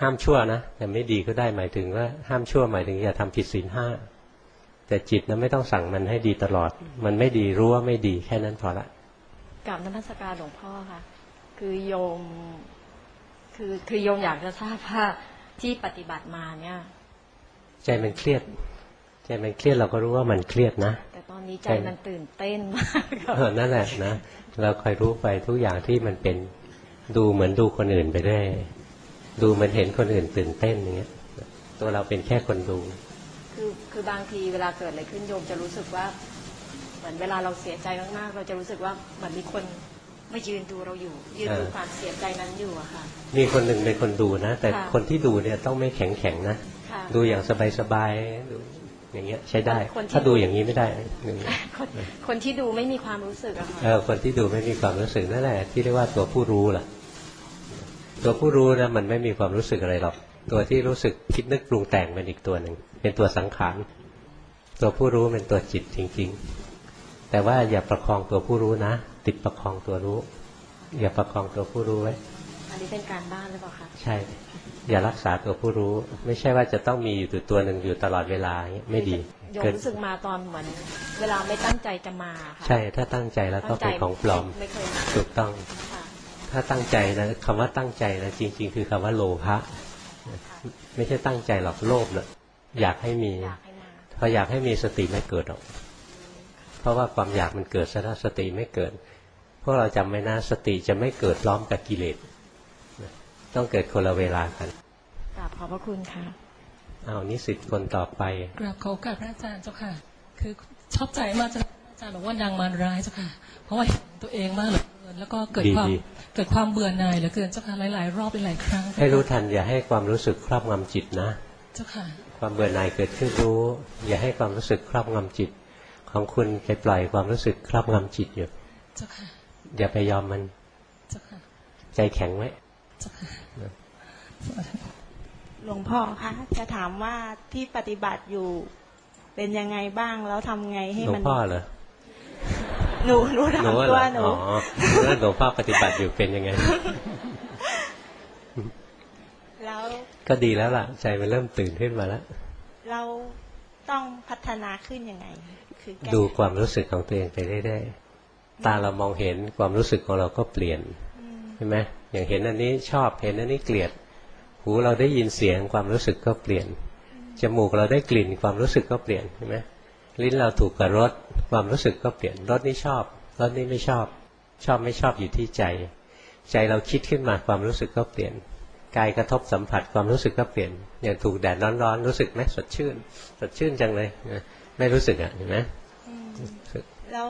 ห้ามชั่วนะแต่ไม่ดีก็ได้หมายถึงว่าห้ามชั่วหมายถึงอย่าทำผิดศีลห้าแต่จิตนะไม่ต้องสั่งมันให้ดีตลอด มันไม่ดีรู้ว่าไม่ดีแค่นั้นพอละกราบนมัสการหลวงพ่อค่ะ คือโยม คือคือโยมอยากจะทราบว่าที่ปฏิบัติมาเนี่ย ใจมันเครียด ใจมันเครียดเราก็รู้ว่ามันเครียดนะแต่ตอนนี้ใจมันตื่นเต้นมากเออนั่นแหละนะเราคอยรู้ไปทุกอย่างที่มันเป็น ดูเหมือนดูคนอื่นไปได้ ดูเหมันเห็นคนอื่นตื่นเต้นอย่างเงี้ย ตัวเราเป็นแค่คนดู คือคือบางทีเวลาเกิดอะไรขึ้นโยมจะรู้สึกว่า เหมือนเวลาเราเสียใจมากๆ เราจะรู้สึกว่าเหมือนมีคนมายืนดูเราอยู่ ยืนดูเออความเสียใจนั้นอยู่อะค่ะ มีคนหนึ่งเป็นคนดูนะ แต่ค่ะคนที่ดูเนี่ยต้องไม่แข็งแข็งๆนะค่ะดูอย่างสบายๆดูอย่างเงี้ยใช้ได้คนที่ถ้าดูอย่างนี้ไม่ได้อย่างเงี้ยคนคนที่ดูไม่มีความรู้สึกอะค่ะเออคนที่ดูไม่มีความรู้สึกนั่นแหละที่เรียกว่าตัวผู้รู้ล่ะ ตัวผู้รู้นะมันไม่มีความรู้สึกอะไรหรอก ตัวที่รู้สึกคิดนึกปรุงแต่งเป็นอีกตัวหนึ่ง เป็นตัวสังขาร ตัวผู้รู้เป็นตัวจิตจริง ๆ แต่ว่าอย่าประคองตัวผู้รู้นะ ติดประคองตัวรู้ อย่าประคองตัวผู้รู้ไว้ อันนี้เป็นการบ้านหรือเปล่าคะ ใช่ อย่ารักษาตัวผู้รู้ ไม่ใช่ว่าจะต้องมีอยู่ตัวตัวหนึ่งอยู่ตลอดเวลาอย่างเงี้ยไม่ดีโยมเกิดรู้สึกมาตอนเหมือนเวลาไม่ตั้งใจจะมาค่ะ ใช่ ถ้าตั้งใจแล้วก็เป็นของปลอมไม่เคยมาถูกต้องค่ะ ถ้าตั้งใจนะคำว่าตั้งใจนะจริง ๆ คือคำว่าโลภะไม่ใช่ตั้งใจหรอกโลภนะอยากให้มีอยากให้มาพออยากให้มีสติไม่เกิดหรอก เพราะว่าความอยากมันเกิดซะแล้วสติไม่เกิดพวกเราจำไว้นะสติจะไม่เกิดพร้อมกับกิเลสนะต้องเกิดคนละเวลากันกราบขอบพระคุณค่ะเอานิสิตคนต่อไปกราบขอโอกาสพระอาจารย์เจ้าค่ะ คือชอบใจมากจะอาจารย์บอกว่านางมารร้ายเจ้าค่ะ เพราะว่าเห็นตัวเองมากเหลือเกิ นแล้วก็เกิดความดีเกิดความเบื่อหน่ายเหลือเกินเจ้าค่ะหลาย ๆ รอบหลายๆครั้ง ให้รู้ทันอย่าให้ความรู้สึกครอบงำจิตนะ เจ้าค่ะ ความเบื่อหน่ายเกิดขึ้นรู้ อย่าให้ความรู้สึกครอบงำจิต ของคุณไปปล่อยความรู้สึกครอบงำจิตอยู่ เจ้าค่ะ อย่าไปยอมมัน เจ้าค่ะ ใจแข็งไว้เจ้าค่ะหลวงพ่อคะจะถามว่าที่ปฏิบัติอยู่เป็นยังไงบ้างแล้วทำไงให้หลวมังนพ่อเหรอ หนูหนูถามเหรตัวอหนูอ๋อแล้วหลวงพ่อปฏิบัติอยู่เป็นยังไง แล้วก็ดีแล้วล่ะ ใจมันเริ่มตื่นขึ้นมาแล้ว เราต้องพัฒนาขึ้นยังไง คือแก้ดูความรู้สึกของตัวเองไปเรื่อยๆตาเรามองเห็นความรู้สึกของเราก็เปลี่ยนใช่ไหมอย่างเห็นอันนี้ชอบเห็นอันนี้เกลียด หูเราได้ยินเสียงความรู้สึกก็เปลี่ยนจมูกเราได้กลิ่นความรู้สึกก็เปลี่ยนใช่ไหม ลิ้นเราถูกกับรสความรู้สึกก็เปลี่ยนรสนี้ชอบรสนี้ไม่ชอบ ชอบไม่ชอบอยู่ที่ใจ ใจเราคิดขึ้นมาความรู้สึกก็เปลี่ยนกายกระทบสัมผัสความรู้สึกก็เปลี่ยนอย่างถูกแดดร้อนๆรู้สึกไหมสดชื่น สดชื่นจังเลยนะไม่รู้สึกอะเห็นไหมแล้ว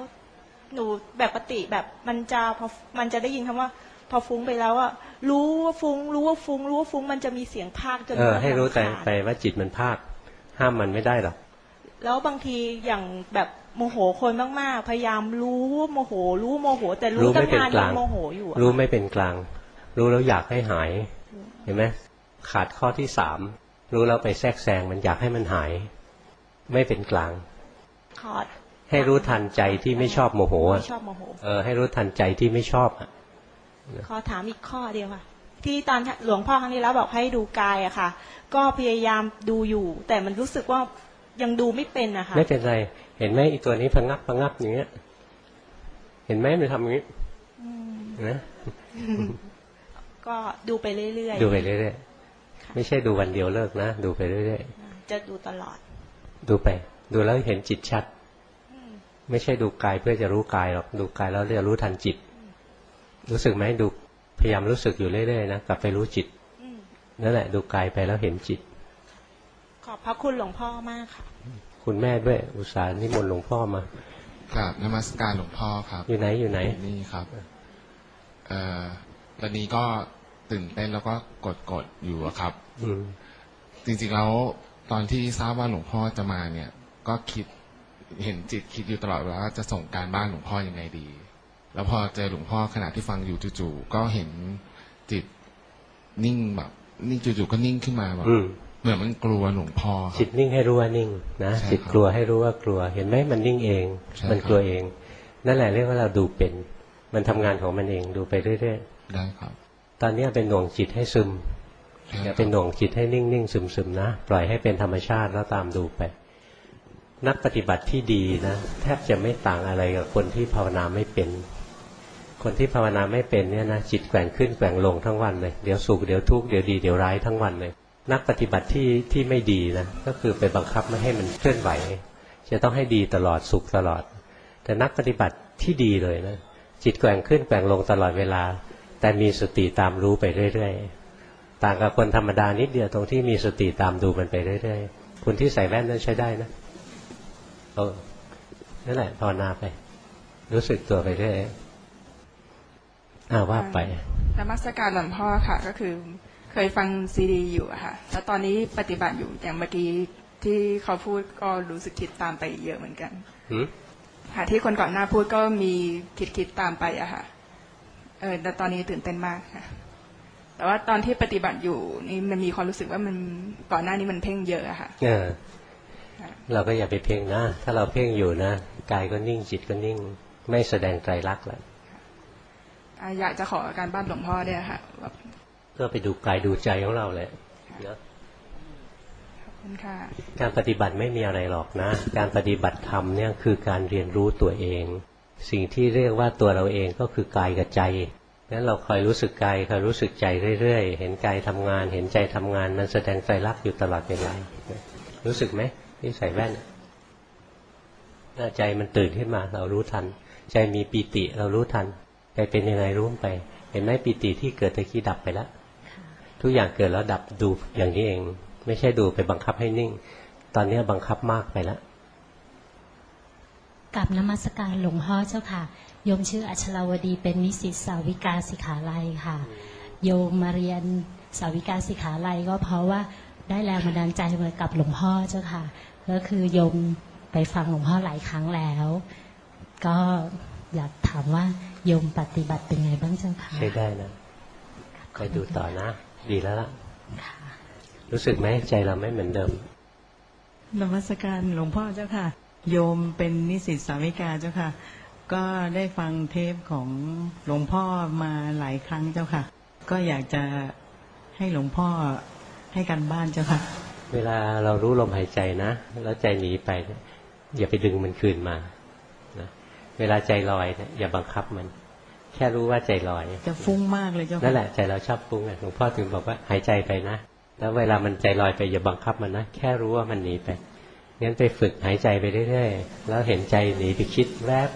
หนูแบบปกติแบบมันจะพอมันจะได้ยินคำว่า พอฟุ้งไปแล้วอะรู้ว่าฟุ้ง รู้ว่าฟุ้ง รู้ว่าฟุ้งมันจะมีเสียงพากจนเออให้รู้แต่รำคาญไปว่าจิตมันภาค ห้ามมันไม่ได้หรอก แล้วบางทีอย่างแบบโมโหคนมากๆ พยายามรู้ว่าโมโห รู้ว่าโมโห แต่รู้รู้ตั้ไม่งเป็นนานกยัลางงโมโหอยู่อะรู้ไม่เป็นกลาง รู้แล้วอยากให้หาย เห็นไหมขาดข้อที่สามรู้แล้วไปแทรกแซงมันอยากให้มันหาย ไม่เป็นกลางขอให้รู้ทันใจที่ไม่ชอบโมโหอะไม่ชอบโมโหเออให้รู้ทันใจที่ไม่ชอบอะขอถามอีกข้อเดียวค่ะ ที่ตอนหลวงพ่อครั้งนี้แล้วบอกให้ดูกายอะค่ะ ก็พยายามดูอยู่ แต่มันรู้สึกว่า ยังดูไม่เป็นอะค่ะไม่เป็นไร เห็นไหมอีตัวนี้พะงับพะงับอย่างเงี้ย เห็นไหมมันทำอย่างนี้อืมนะก็ดูไปเรื่อยๆดูไปเรื่อยๆไม่ใช่ดูวันเดียวเลิกนะดูไปเรื่อยจะดูตลอดๆดูไป ดูแล้วเห็นจิตชัดไม่ใช่ดูกายเพื่อจะรู้กายหรอกดูกายแล้วเรียกรู้ทันจิต รู้สึกไหมดูพยายามรู้สึกอยู่เรื่อยๆนะกลับไปรู้จิตอืมนั่นแหละ ดูกายไปแล้วเห็นจิต ขอบพระคุณหลวงพ่อมากค่ะ คุณแม่ด้วย อุตส่าห์นิมนต์หลวงพ่อมากราบนมัสการหลวงพ่อครับ อยู่ไหนอยู่ไหนนี่ครับเอ่อตอนนี้ก็ตื่นเต้นแล้วก็กดกดๆอยู่อะครับ อืมจริงๆแล้วตอนที่ทราบว่าหลวงพ่อจะมาเนี่ย ก็คิดเห็นจิตคิดอยู่ตลอดเวลาว่าจะส่งการบ้านหลวงพ่อยังไงดี แล้วพอเจอหลวงพ่อขณะที่ฟังอยู่จู่ๆก็เห็นจิตนิ่งแบบ นิ่งจู่ๆก็นิ่งขึ้นมาแบบอืม เหมือนมันกลัวหลวงพ่อครับจิตนิ่งให้รู้ว่านิ่งนะใช่จิตครับกลัวให้รู้ว่ากลัว เห็นไหมมันนิ่งเองใช่มันครับกลัวเอง นั่นแหละเรียกว่าเราดูเป็น มันทำงานของมันเองดูไปเรื่อยได้ครับๆตอนนี้เป็นหน่วงจิตให้ซึมใช่อย่าคเป็นหรับน่วงจิตให้นิ่งๆซึมๆนะปล่อยให้เป็นธรรมชาติแล้วตามดูไป นักปฏิบัติที่ดีนะแทบจะไม่ต่างอะไรกับคนที่ภาวนาไม่เป็นคนที่ภาวนาไม่เป็นเนี่ยนะจิตแกว่งขึ้นแกว่งลงทั้งวันเลย เดี๋ยวสุขเดี๋ยวทุกข์เดี๋ยวดีเดี๋ยวร้ายทั้งวันเลย นักปฏิบัติที่ที่ไม่ดีนะก็คือไปบังคับไม่ให้มันเคลื่อนไหว จะต้องให้ดีตลอดสุขตลอด แต่นักปฏิบัติที่ดีเลยนะจิตแกว่งขึ้นแกว่งลงตลอดเวลา แต่มีสติตามรู้ไปเรื่อยๆต่างกับคนธรรมดานิดเดียวตรงที่มีสติตามดูมันไปเรื่อยๆคุณที่ใส่แว่นนั้นใช้ได้นะเออนั่นแหละภาวนาไป รู้สึกตัวไปเรื่อยอ่าว่าไปนมัสการหลวงพ่อค่ะก็คือ เคยฟังซีดีอยู่อะค่ะ แล้วตอนนี้ปฏิบัติอยู่อย่างเมื่อกี้ที่เขาพูดก็รู้สึกคิดตามไปเยอะเหมือนกันหืมค่ะที่คนก่อนหน้าพูดก็มีคิดคิดตามไปอะค่ะ เออแต่ตอนนี้ตื่นเต้นมากค่ะ แต่ว่าตอนที่ปฏิบัติอยู่นี่มันมีความรู้สึกว่ามันก่อนหน้านี้มันเพ่งเยอะอะค่ะเออเราก็อย่าไปเพ่งนะ ถ้าเราเพ่งอยู่นะกายก็นิ่งจิตก็นิ่ง ไม่แสดงไตรลักษณ์แล้วอะอยากจะขอการบ้านหลวงพ่อเนี่ยค่ะแบบ ก็ไปดูกายดูใจของเราแหละนะขอบคุณค่ะการปฏิบัติไม่มีอะไรหรอกนะ การปฏิบัติธรรมเนี่ยคือการเรียนรู้ตัวเอง สิ่งที่เรียกว่าตัวเราเองก็คือกายกับใจนั้นเราคอยรู้สึกกายคอยรู้สึกใจเรื่อยๆ เห็นกายทำงาน เห็นใจทำงาน มันแสดงไตรลักษณ์อยู่ตลอดเวลารู้สึกไหมที่ใส่แว่นหน้าใจมันตื่นขึ้นมา เรารู้ทัน ใจมีปีติเรารู้ทันใจเป็นยังไงรู้ไป เห็นไหมปีติที่เกิดตะกี้ดับไปแล้ว ทุกอย่างเกิดแล้วดับดูอย่างนี้เอง ไม่ใช่ดูไปบังคับให้นิ่ง ตอนนี้บังคับมากไปแล้วกับนมัสการหลวงพ่อเจ้าค่ะ โยมชื่ออัชราวดีเป็นนิสิตสาวิกาสิขาลัยค่ะ โยมมาเรียนสาวิกาสิขาลัยก็เพราะว่าได้แรงบันดาลใจมากับหลวงพ่อเจ้าค่ะ ก็คือโยมไปฟังหลวงพ่อหลายครั้งแล้ว ก็อยากถามว่าโยมปฏิบัติเป็นไงบ้างเจ้าค่ะใช้ได้นะไปดูต่อนะ ดีแล้วล่ะ รู้สึกไหมใจเราไม่เหมือนเดิมนมัสการหลวงพ่อเจ้าค่ะ โยมเป็นนิสิตสามิกาเจ้าค่ะ ก็ได้ฟังเทปของหลวงพ่อมาหลายครั้งเจ้าค่ะ ก็อยากจะให้หลวงพ่อให้กันบ้านเจ้าค่ะ เวลาเรารู้ลมหายใจนะ แล้วใจหนีไปเนี่ยอย่าไปดึงมันคืนมานะเวลาใจลอยเนี่ยอย่าบังคับมัน แค่รู้ว่าใจลอย จะฟุ้งมากเลยเจ้าค่ะนั่นแหละใจเราชอบฟุ้งไงหลวงพ่อถึงบอกว่าหายใจไปนะ แล้วเวลามันใจลอยไปอย่าบังคับมันนะ แค่รู้ว่ามันหนีไปงั้นไปฝึกหายใจไปเรื่อยๆ แล้วเห็นใจหนีไปคิดแวบ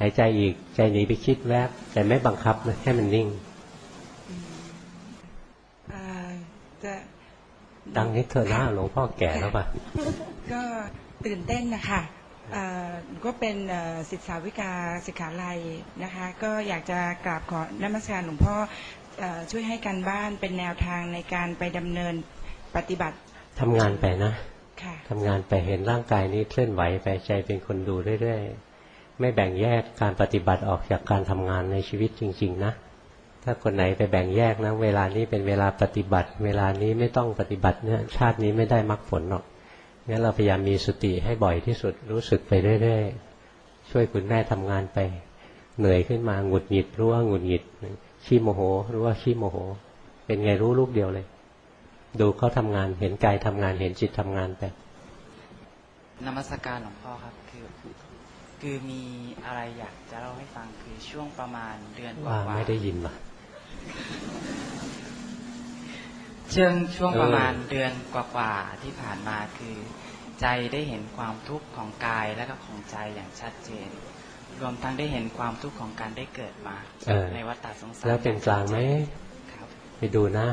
หายใจอีกใจหนีไปคิดแวบ แต่ไม่บังคับนะให้มันนิ่งอ่าจะดังนิดเถอะนะหลวงพ่อแก่แล้วป่ะ ก็ตื่นเต้นนะคะอ่า ก็เป็นเอ่อศิษยาวิกาสิกขาลัยนะคะ ก็อยากจะกราบขอนมัสการหลวงพ่อเอ่อช่วยให้กันบ้านเป็นแนวทางในการไปดำเนินปฏิบัติทำงานไปนะค่ะทำงานไปเห็นร่างกายนี้เคลื่อนไหวไปใจเป็นคนดูเรื่อยๆไม่แบ่งแยกการปฏิบัติออกจากการทำงานในชีวิตจริง ๆ นะ ถ้าคนไหนไปแบ่งแยกนะเวลานี้เป็นเวลาปฏิบัติ เวลานี้ไม่ต้องปฏิบัติเนี่ยชาตินี้ไม่ได้มรรคผลหรอก งั้นเราพยายามมีสติให้บ่อยที่สุดรู้สึกไปเรื่อยๆ ช่วยคุณแม่ทำงานไป เหนื่อยขึ้นมาหงุดหงิดรู้ว่าหงุดหงิดขี้โมโหรู้ว่าขี้โมโห เป็นไงรู้ลูกเดียวเลย ดูเขาทำงานเห็นกายทำงานเห็นจิตทำงานไปนมัสการหลวงพ่อครับคือคือมีอะไรอยากจะเล่าให้ฟังคือช่วงประมาณเดือนกว่าว่าไม่ได้ยินว่ะช่วงช่วงเออประมาณเดือนกว่าๆที่ผ่านมาคือ ใจได้เห็นความทุกข์ของกายและก็ของใจอย่างชัดเจน รวมทั้งได้เห็นความทุกข์ของการได้เกิดมาเออในวัฏฏะสงสารแล้วเป็นกลางไหมครับไปดูนะ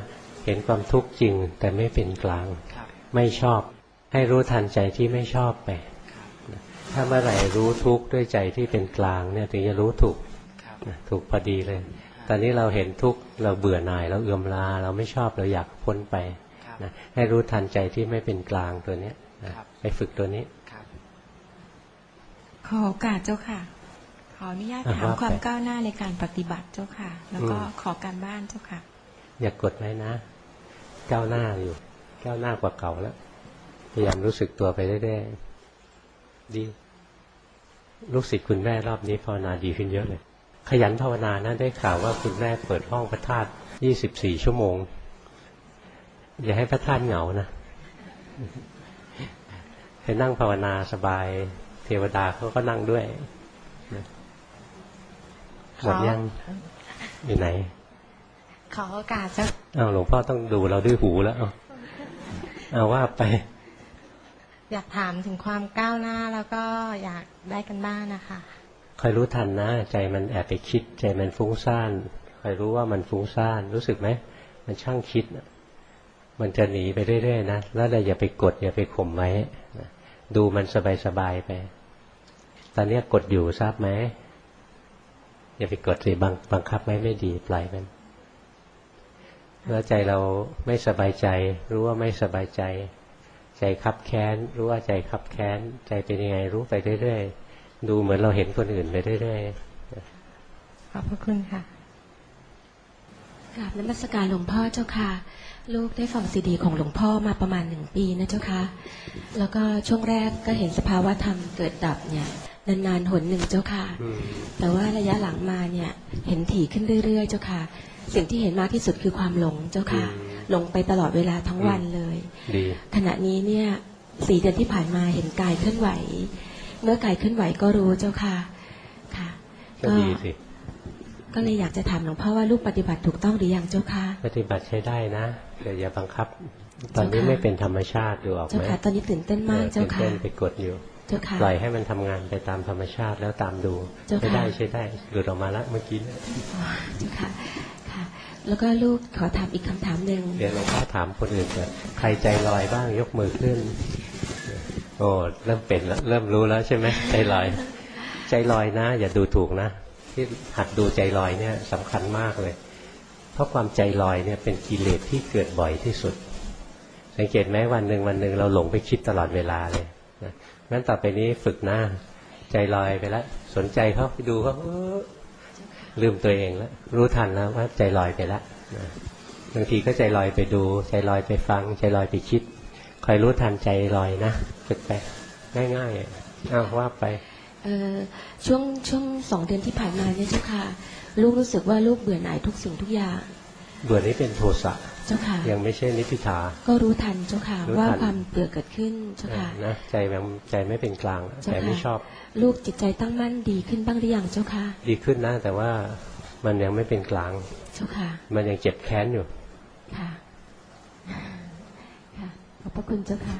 เห็นความทุกข์จริงแต่ไม่เป็นกลางครับไม่ชอบ ให้รู้ทันใจที่ไม่ชอบไปถ้าเมื่อไหร่รู้ทุกข์ด้วยใจที่เป็นกลางเนี่ยถึงจะรู้ถูกนะถูกพอดีเลย ตอนนี้เราเห็นทุกข์เราเบื่อหน่ายเราเอื่อมลา เราไม่ชอบเราอยากพ้นไปนะให้รู้ทันใจที่ไม่เป็นกลางตัวเนี้ยนะ ไปฝึกตัวนี้ขอโอกาสเจ้าค่ะ ขออนุญาตอะถามว่าไปความก้าวหน้าในการปฏิบัติเจ้าค่ะ แล้วก็อืมขอการบ้านเจ้าค่ะ อย่ากดไว้นะ ก้าวหน้าอยู่ ก้าวหน้ากว่าเก่าแล้วพยายามรู้สึกตัวไปเรื่อยๆดี ลูกศิษย์คุณแม่รอบนี้ภาวนาดีขึ้นเยอะเลย ขยันภาวนานะได้ข่าวว่าคุณแม่เปิดห้องพระธาตุยี่สิบสี่ชั่วโมง อย่าให้พระธาตุเหงานะ ไปนั่งภาวนาสบาย เทวดาเขาก็นั่งด้วยนะหมดยังอยู่ไหน ขอโอกาสเจ้าเอาหลวงพ่อต้องดูเราด้วยหูแล้วเอาเอาว่าไป อยากถามถึงความก้าวหน้าแล้วก็อยากได้กันบ้านนะคะคอยรู้ทันนะใจมันแอบไปคิด ใจมันฟุ้งซ่านคอยรู้ว่ามันฟุ้งซ่านรู้สึกไหมมันช่างคิดน่ะมันจะหนีไปเรื่อยๆนะแล้วเราอย่าไปกดอย่าไปข่มไว้นะ ดูมันสบายๆไป ตอนเนี้ยกดอยู่ทราบไหมอย่าไปกดสิบังบังคับไม่ไม่ดีปล่อยมันแล้วใจเราไม่สบายใจ รู้ว่าไม่สบายใจ ใจคับแค้น รู้ว่าใจคับแค้น ใจเป็นยังไงรู้ไปเรื่อยๆดูเหมือนเราเห็นคนอื่นไปเรื่อยขอบพระคุณค่ะกราบนมัสการหลวงพ่อเจ้าค่ะ ลูกได้ฟังซีดีของหลวงพ่อมาประมาณหนึ่งปีนะเจ้าค่ะแล้วก็ช่วงแรกก็เห็นสภาวะธรรมเกิดดับเนี่ยนานๆหนหนึ่งเจ้าค่ะ แต่ว่าระยะหลังมาเนี่ยเห็นถี่ขึ้นเรื่อย ๆ เจ้าค่ะ สิ่งที่เห็นมากที่สุดคือความหลงเจ้าค่ะ หลงไปตลอดเวลาทั้งวันเลยๆดีขณะนี้เนี่ยสี่เดือนที่ผ่านมาเห็นกายเคลื่อนไหว เมื่อกายเคลื่อนไหวก็รู้เจ้าค่ะค่ะ ก็ดีสิก็เลยอยากจะถามหลวงพ่อว่าลูกปฏิบัติถูกต้องหรือยังเจ้าค่ะ ปฏิบัติใช้ได้นะ แต่อย่าบังคับ ตอนนี้เจ้าค่ะไม่เป็นธรรมชาติดูออกเจ้าไหมค่ะตอนนี้ตื่นเต้นมากเจ้าตื่นค่ะเต้นไปกดอยู่เจ้าค่ะปล่อยให้มันทำงานไปตามธรรมชาติแล้วตามดูเจ้าค่ะใช้ได้ใช้ได้หลุดออกมาแล้วเมื่อกี้เนี่ยอ๋อเจ้าค่ะค่ะ แล้วก็ลูกขอถามอีกคำถามหนึ่งเดี๋ยวหลวงพ่อถามคนอื่นก่อนใครใจลอยบ้างยกมือขึ้น โอ้เริ่มเป็นแล้วเริ่มรู้แล้วใช่ไหมใจลอย ใจลอยนะ อย่าดูถูกนะที่หัดดูใจลอยเนี่ยสำคัญมากเลย เพราะความใจลอยเนี่ยเป็นกิเลสที่เกิดบ่อยที่สุด สังเกตไหมวันหนึ่งวันหนึ่งเราหลงไปคิดตลอดเวลาเลยนะงั้นต่อไปนี้ฝึกหน้าใจลอยไปแล้วสนใจเขาไปดูเขาลืมตัวเองแล้วรู้ทันแล้วว่าใจลอยไปแล้วนะบางทีก็ใจลอยไปดู ใจลอยไปฟัง ใจลอยไปคิดคอยรู้ทันใจลอยนะฝึกไปง่ายๆอ้าวว่าไปเออช่วงช่วงสองเดือนที่ผ่านมาเนี่ยเจ้าค่ะ ลูกรู้สึกว่าลูกเบื่อหน่ายทุกสิ่งทุกอย่าง เบื่อนี้เป็นโทสะเจ้าค่ะ ยังไม่ใช่นิพพิทา ก็รู้ทันเจ้าค่ะรู้ทันว่าความเบื่อเกิดขึ้นเจ้าค่ะนะใจมันใจไม่เป็นกลางเจ้าใจค่ะไม่ชอบ ลูกจิตใจตั้งมั่นดีขึ้นบ้างหรือยังเจ้าค่ะ ดีขึ้นนะแต่ว่ามันยังไม่เป็นกลาง เจ้าค่ะ มันยังเจ็บแค้นอยู่ค่ะค่ะขอบพระคุณเจ้าค่ะ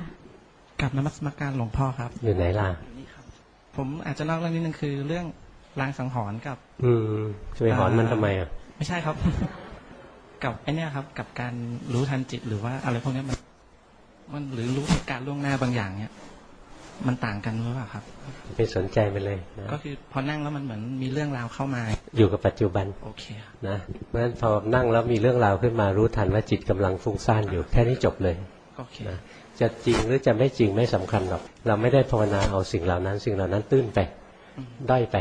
กับนมัสการหลวงพ่อครับอยู่ไหนล่ะผมอาจจะนอกเรื่องนิดนึงคือเรื่อง ลางสังหรณ์กับ อืมจะไปหอนมันทำไมอะ ไม่ใช่ครับ กับไอเนี้ยครับ กับการรู้ทันจิตหรือว่าอะไรพวกเนี้ยมัน มันหรือรู้เหตุการณ์ล่วงหน้าบางอย่างเนี้ยมันต่างกันหรือเปล่าครับไปสนใจมันเลยนะก็คือพอนั่งแล้วมันเหมือนมีเรื่องราวเข้ามา อยู่กับปัจจุบันโอเคครับนะเพราะฉะนั้นพอนั่งแล้วมีเรื่องราวขึ้นมารู้ทันว่าจิตกำลังฟุ้งซ่านอยู่แค่นี้จบเลยโอเคนะจะจริงหรือจะไม่จริงไม่สำคัญหรอกเราไม่ได้ภาวนาเอาสิ่งเหล่านั้น สิ่งเหล่านั้นตื้นไปด้อยไป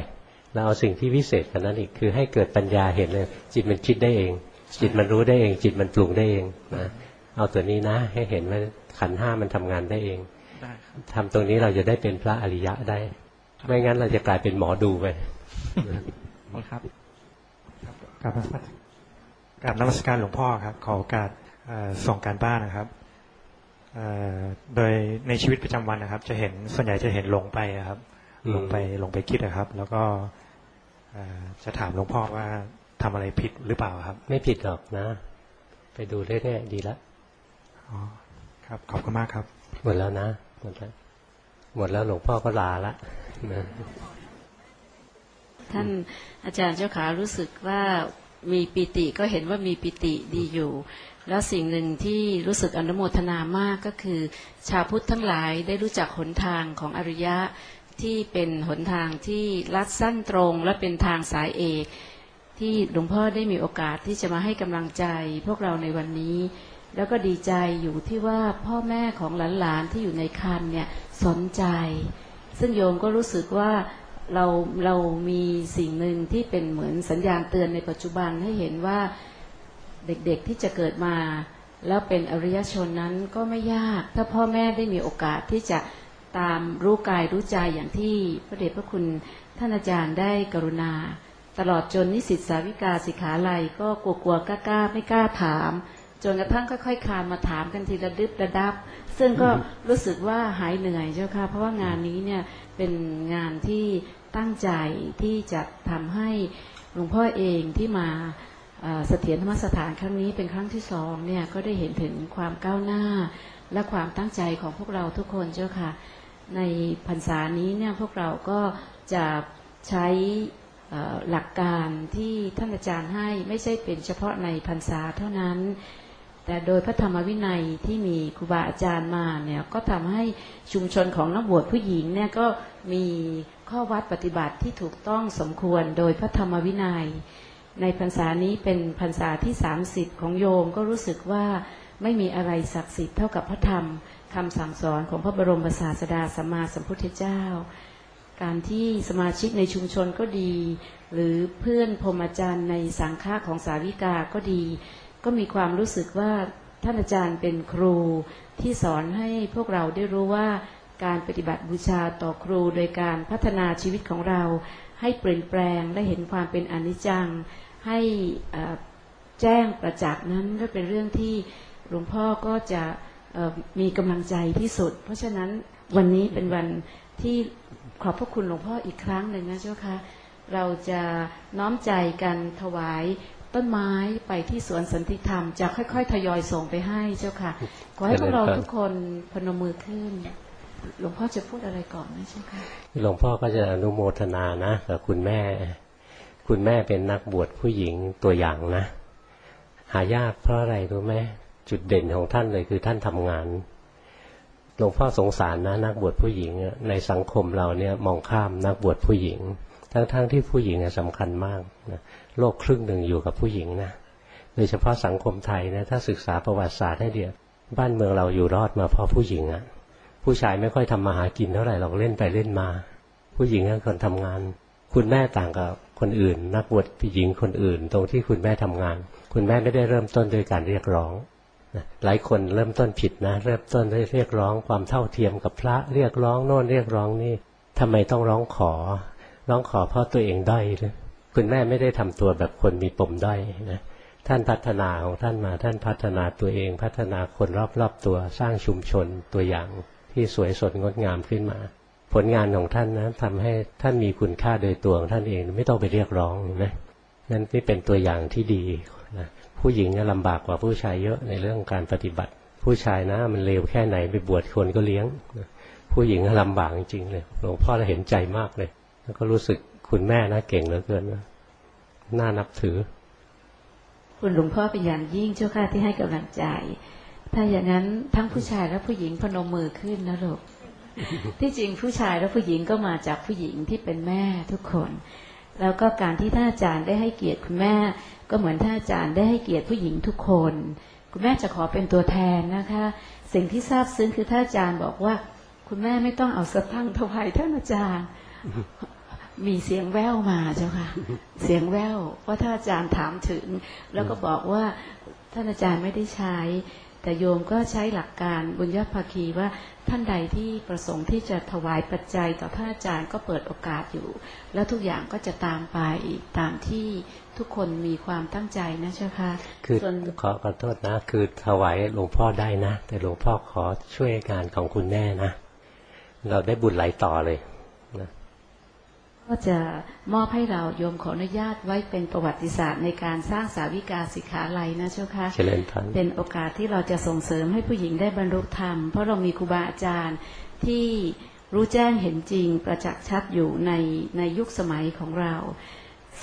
เราเอาสิ่งที่วิเศษกว่านั้นอีกคือให้เกิดปัญญาเห็นเลย จิตมันคิดได้เอง จิตมันรู้ได้เอง จิตมันปรุงได้เองนะเอาตัวนี้นะ ให้เห็นว่าขันธ์ห้ามันทำงานได้เองได้ครับทำตรงนี้เราจะได้เป็นพระอริยะได้คไม่งั้นเราจะกลายเป็นหมอดูไปครับกราบนมัสกราบนมัสการหลวงพ่อครับ ขอโอกาสเอ่อส่งการบ้านนะครับเอ่อโดยในชีวิตประจำวันนะครับ จะเห็นส่วนใหญ่จะเห็นหลงไปอะครับอืมหลงไปหลงไปคิดนะครับ แล้วก็เอ่อ จะถามหลวงพ่อว่าทำอะไรผิดหรือเปล่าครับ ไม่ผิดหรอกนะ ไปดูเรื่อยๆดีละอ๋อครับ ขอบคุณมากครับ หมดแล้วนะ หมดแล้วหมดแล้วหลวงพ่อก็ลาละนะท่านอาจารย์เจ้าขารู้สึกว่ามีปิติก็เห็นว่ามีปิติดีอยู่ แล้วสิ่งหนึ่งที่รู้สึกอนุโมทนามากก็คือ ชาวพุทธทั้งหลายได้รู้จักหนทางของอริยะ ที่เป็นหนทางที่ลัดสั้นตรงและเป็นทางสายเอก ที่หลวงพ่อได้มีโอกาสที่จะมาให้กำลังใจ พวกเราในวันนี้ แล้วก็ดีใจอยู่ที่ว่าพ่อแม่ของหลานๆที่อยู่ในคันเนี่ยสนใจ ซึ่งโยมก็รู้สึกว่าเราเรามีสิ่งหนึ่งที่เป็นเหมือนสัญญาณเตือนในปัจจุบันให้เห็นว่าเด็กๆที่จะเกิดมา แล้วเป็นอริยชนนั้นก็ไม่ยาก ถ้าพ่อแม่ได้มีโอกาสที่จะ ตามรู้กายรู้ใจอย่างที่พระเดชพระคุณท่านอาจารย์ได้กรุณา ตลอดจนนิสิตสาวิกาสิขาลัยก็กลัวๆกล้าๆไม่กล้าถาม จนกระทั่งค่อยๆคลานมาถามกันทีละดึบระดับ ซึ่งก็รู้สึกว่าหายเหนื่อยเจ้าค่ะ เพราะว่างานนี้เนี่ยเป็นงานที่ตั้งใจที่จะทำให้หลวงพ่อเองที่มาเสถียรธรรมสถานครั้งนี้เป็นครั้งที่สองเนี่ยก็ได้เห็นถึงความก้าวหน้าและความตั้งใจของพวกเราทุกคนเจ้าค่ะ ในพรรษานี้เนี่ยพวกเราก็จะใช้หลักการที่ท่านอาจารย์ให้ไม่ใช่เป็นเฉพาะในพรรษาเท่านั้น แต่โดยพระธรรมวินัยที่มีครูบาอาจารย์มาเนี่ยก็ทำให้ชุมชนของนักบวชผู้หญิงเนี่ยก็มีข้อวัดปฏิบัติที่ถูกต้องสมควรโดยพระธรรมวินัย ในพรรษานี้เป็นพรรษาที่ 30 ของโยมก็รู้สึกว่าไม่มีอะไรศักดิ์สิทธิ์เท่ากับพระธรรม คำสั่งสอนของพระบรมศาสดาสัมมาสัมพุทธเจ้า การที่สมาชิกในชุมชนก็ดี หรือเพื่อนพรมอาจารย์ในสังฆาของสาวิกาก็ดี ก็มีความรู้สึกว่าท่านอาจารย์เป็นครูที่สอนให้พวกเราได้รู้ว่าการปฏิบัติบูชาต่อครูโดยการพัฒนาชีวิตของเรา ให้เปลี่ยนแปลงและเห็นความเป็นอนิจจัง ให้แจ้งประจักษ์นั้นก็เป็นเรื่องที่หลวงพ่อก็จะ มีกำลังใจที่สุด เพราะฉะนั้นวันนี้เป็นวันที่ขอบพระคุณหลวงพ่ออีกครั้งหนึ่งนะเจ้าค่ะเราจะน้อมใจกันถวายต้นไม้ไปที่สวนสันติธรรม จะค่อยๆ ทยอยส่งไปให้เจ้าค่ะ ขอให้พวกเราทุกคนพนมมือขึ้น หลวงพ่อจะพูดอะไรก่อนนะเจ้าค่ะหลวงพ่อก็จะอนุโมทนานะกับคุณแม่ คุณแม่เป็นนักบวชผู้หญิงตัวอย่างนะ หายากเพราะอะไรรู้ไหม จุดเด่นของท่านเลยคือท่านทำงานหลวงพ่อสงสารนะนักบวชผู้หญิงในสังคมเราเนี่ยมองข้ามนักบวชผู้หญิง ทั้งๆทที่ผู้หญิงอะสำคัญมากนะโลกครึ่งหนึ่งอยู่กับผู้หญิงนะโดยเฉพาะสังคมไทยนะถ้าศึกษาประวัติศาสตร์ให้เดียวบ้านเมืองเราอยู่รอดมาเพราะผู้หญิงอะผู้ชายไม่ค่อยทำมาหากินเท่าไหร่เราเล่นไปเล่นมา ผู้หญิงก็คนทำงาน คุณแม่ต่างกับคนอื่น นักบวชผู้หญิงคนอื่น ตรงที่คุณแม่ทำงาน คุณแม่ไม่ได้เริ่มต้นด้วยการเรียกร้อง หลายคนเริ่มต้นผิดนะเริ่มต้นด้วยเรียกร้องความเท่าเทียมกับพระ เรียกร้องโน่นเรียกร้องนี่ทำไมต้องร้องขอ ร้องขอเพราะตัวเองด้อยเลยคุณแม่ไม่ได้ทำตัวแบบคนมีปมด้อยนะท่านพัฒนาของท่านมาท่านพัฒนาตัวเอง พัฒนาคนรอบๆตัวสร้างชุมชนตัวอย่างที่สวยสดงดงามขึ้นมา ผลงานของท่านนะทำให้ท่านมีคุณค่าโดยตัวของท่านเองไม่ต้องไปเรียกร้องนะนั่นนี่เป็นตัวอย่างที่ดี ผู้หญิงเนี่ยลำบากกว่าผู้ชายเยอะในเรื่องการปฏิบัติ ผู้ชายนะมันเลวแค่ไหนไปบวชคนก็เลี้ยงนะผู้หญิงลำบากจริงๆเลยหลวงพ่อเราเห็นใจมากเลย แล้วก็รู้สึกคุณแม่นะเก่งเหลือเกินนะน่านับถือ คุณหลวงพ่อเป็นอย่างยิ่งเจ้าค่ะที่ให้กำลังใจ ถ้าอย่างนั้นทั้งผู้ชายและผู้หญิงพนมมือขึ้นนะลูกที่จริงผู้ชายและผู้หญิงก็มาจากผู้หญิงที่เป็นแม่ทุกคน แล้วก็การที่ท่านอาจารย์ได้ให้เกียรติคุณแม่ ก็เหมือนท่านอาจารย์ได้ให้เกียรติผู้หญิงทุกคน คุณแม่จะขอเป็นตัวแทนนะคะ สิ่งที่ทราบซึ้งคือท่านอาจารย์บอกว่า คุณแม่ไม่ต้องเอาสตังค์ถวายท่านอาจารย์มีเสียงแว่วมาเจ้าค่ะ เสียงแว่วว่าท่านอาจารย์ถามถึง แล้วก็บอกว่าท่านอาจารย์ไม่ได้ใช้ แต่โยมก็ใช้หลักการบุญญาภาคีว่าท่านใดที่ประสงค์ที่จะถวายปัจจัยต่อท่านอาจารย์ก็เปิดโอกาสอยู่ แล้วทุกอย่างก็จะตามไปตามที่ทุกคนมีความตั้งใจนะเจ้าค่ะคือส่วนขอขอโทษนะ คือถวายหลวงพ่อได้นะ แต่หลวงพ่อขอช่วยงานของคุณแน่นะ เราได้บุญไหลต่อเลยนะ ก็จะมอบให้เราโยมขออนุญาตไว้เป็นประวัติศาสตร์ในการสร้างสาวิกาสิกขาลัยนะเจ้าค่ะเจริญพันเป็นโอกาสที่เราจะส่งเสริมให้ผู้หญิงได้บรรลุธรรม เพราะเรามีครูบาอาจารย์ที่รู้แจ้งเห็นจริงประจักษ์ชัดอยู่ในในยุคสมัยของเรา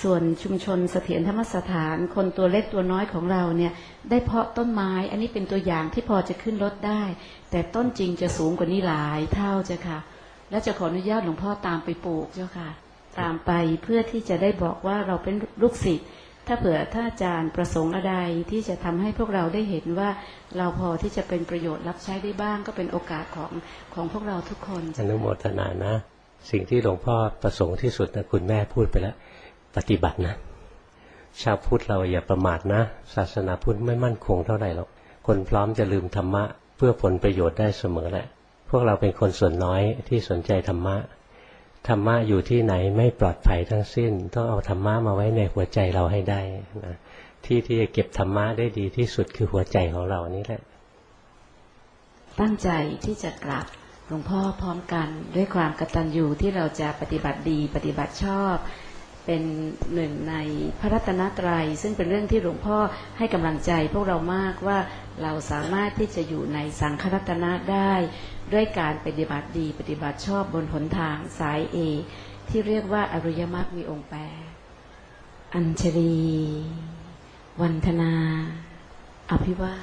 ส่วนชุมชนเสถียรธรรมสถาน คนตัวเล็กตัวน้อยของเราเนี่ยได้เพาะต้นไม้ อันนี้เป็นตัวอย่างที่พอจะขึ้นรถได้ แต่ต้นจริงจะสูงกว่านี้หลายเท่าเจ้าค่ะ และจะขออนุญาตหลวงพ่อตามไปปลูกเจ้าค่ะ ตามไปเพื่อที่จะได้บอกว่าเราเป็นลูกศิษย์ถ้าเผื่อท่านอาจารย์ประสงค์อะไรที่จะทำให้พวกเราได้เห็นว่าเราพอที่จะเป็นประโยชน์รับใช้ได้บ้าง ก็เป็นโอกาสของของพวกเราทุกคนอนุโมทนานะ สิ่งที่หลวงพ่อประสงค์ที่สุดนะคุณแม่พูดไปแล้ว ปฏิบัตินะ ชาวพุทธเราอย่าประมาทนะ ศาสนาพุทธไม่มั่นคงเท่าไหร่หรอกคนพร้อมจะลืมธรรมะ เพื่อผลประโยชน์ได้เสมอแหละ พวกเราเป็นคนส่วนน้อยที่สนใจธรรมะ ธรรมะอยู่ที่ไหนไม่ปลอดภัยทั้งสิ้น ต้องเอาธรรมะมาไว้ในหัวใจเราให้ได้นะที่ที่จะเก็บธรรมะได้ดีที่สุดคือหัวใจของเรานี่แหละ ตั้งใจที่จะกราบหลวงพ่อพร้อมกันด้วยความกตัญญูที่เราจะปฏิบัติดีปฏิบัติชอบ เป็นหนึ่งในพระรัตนตรัย ซึ่งเป็นเรื่องที่หลวงพ่อให้กำลังใจพวกเรามากว่าเราสามารถที่จะอยู่ในสังฆรัตนะได้ ด้วยการปฏิบัติดีปฏิบัติชอบบนหนทางสายเอที่เรียกว่าอริยมรรคมีองค์แปดอัญชลี วันธนา อภิวา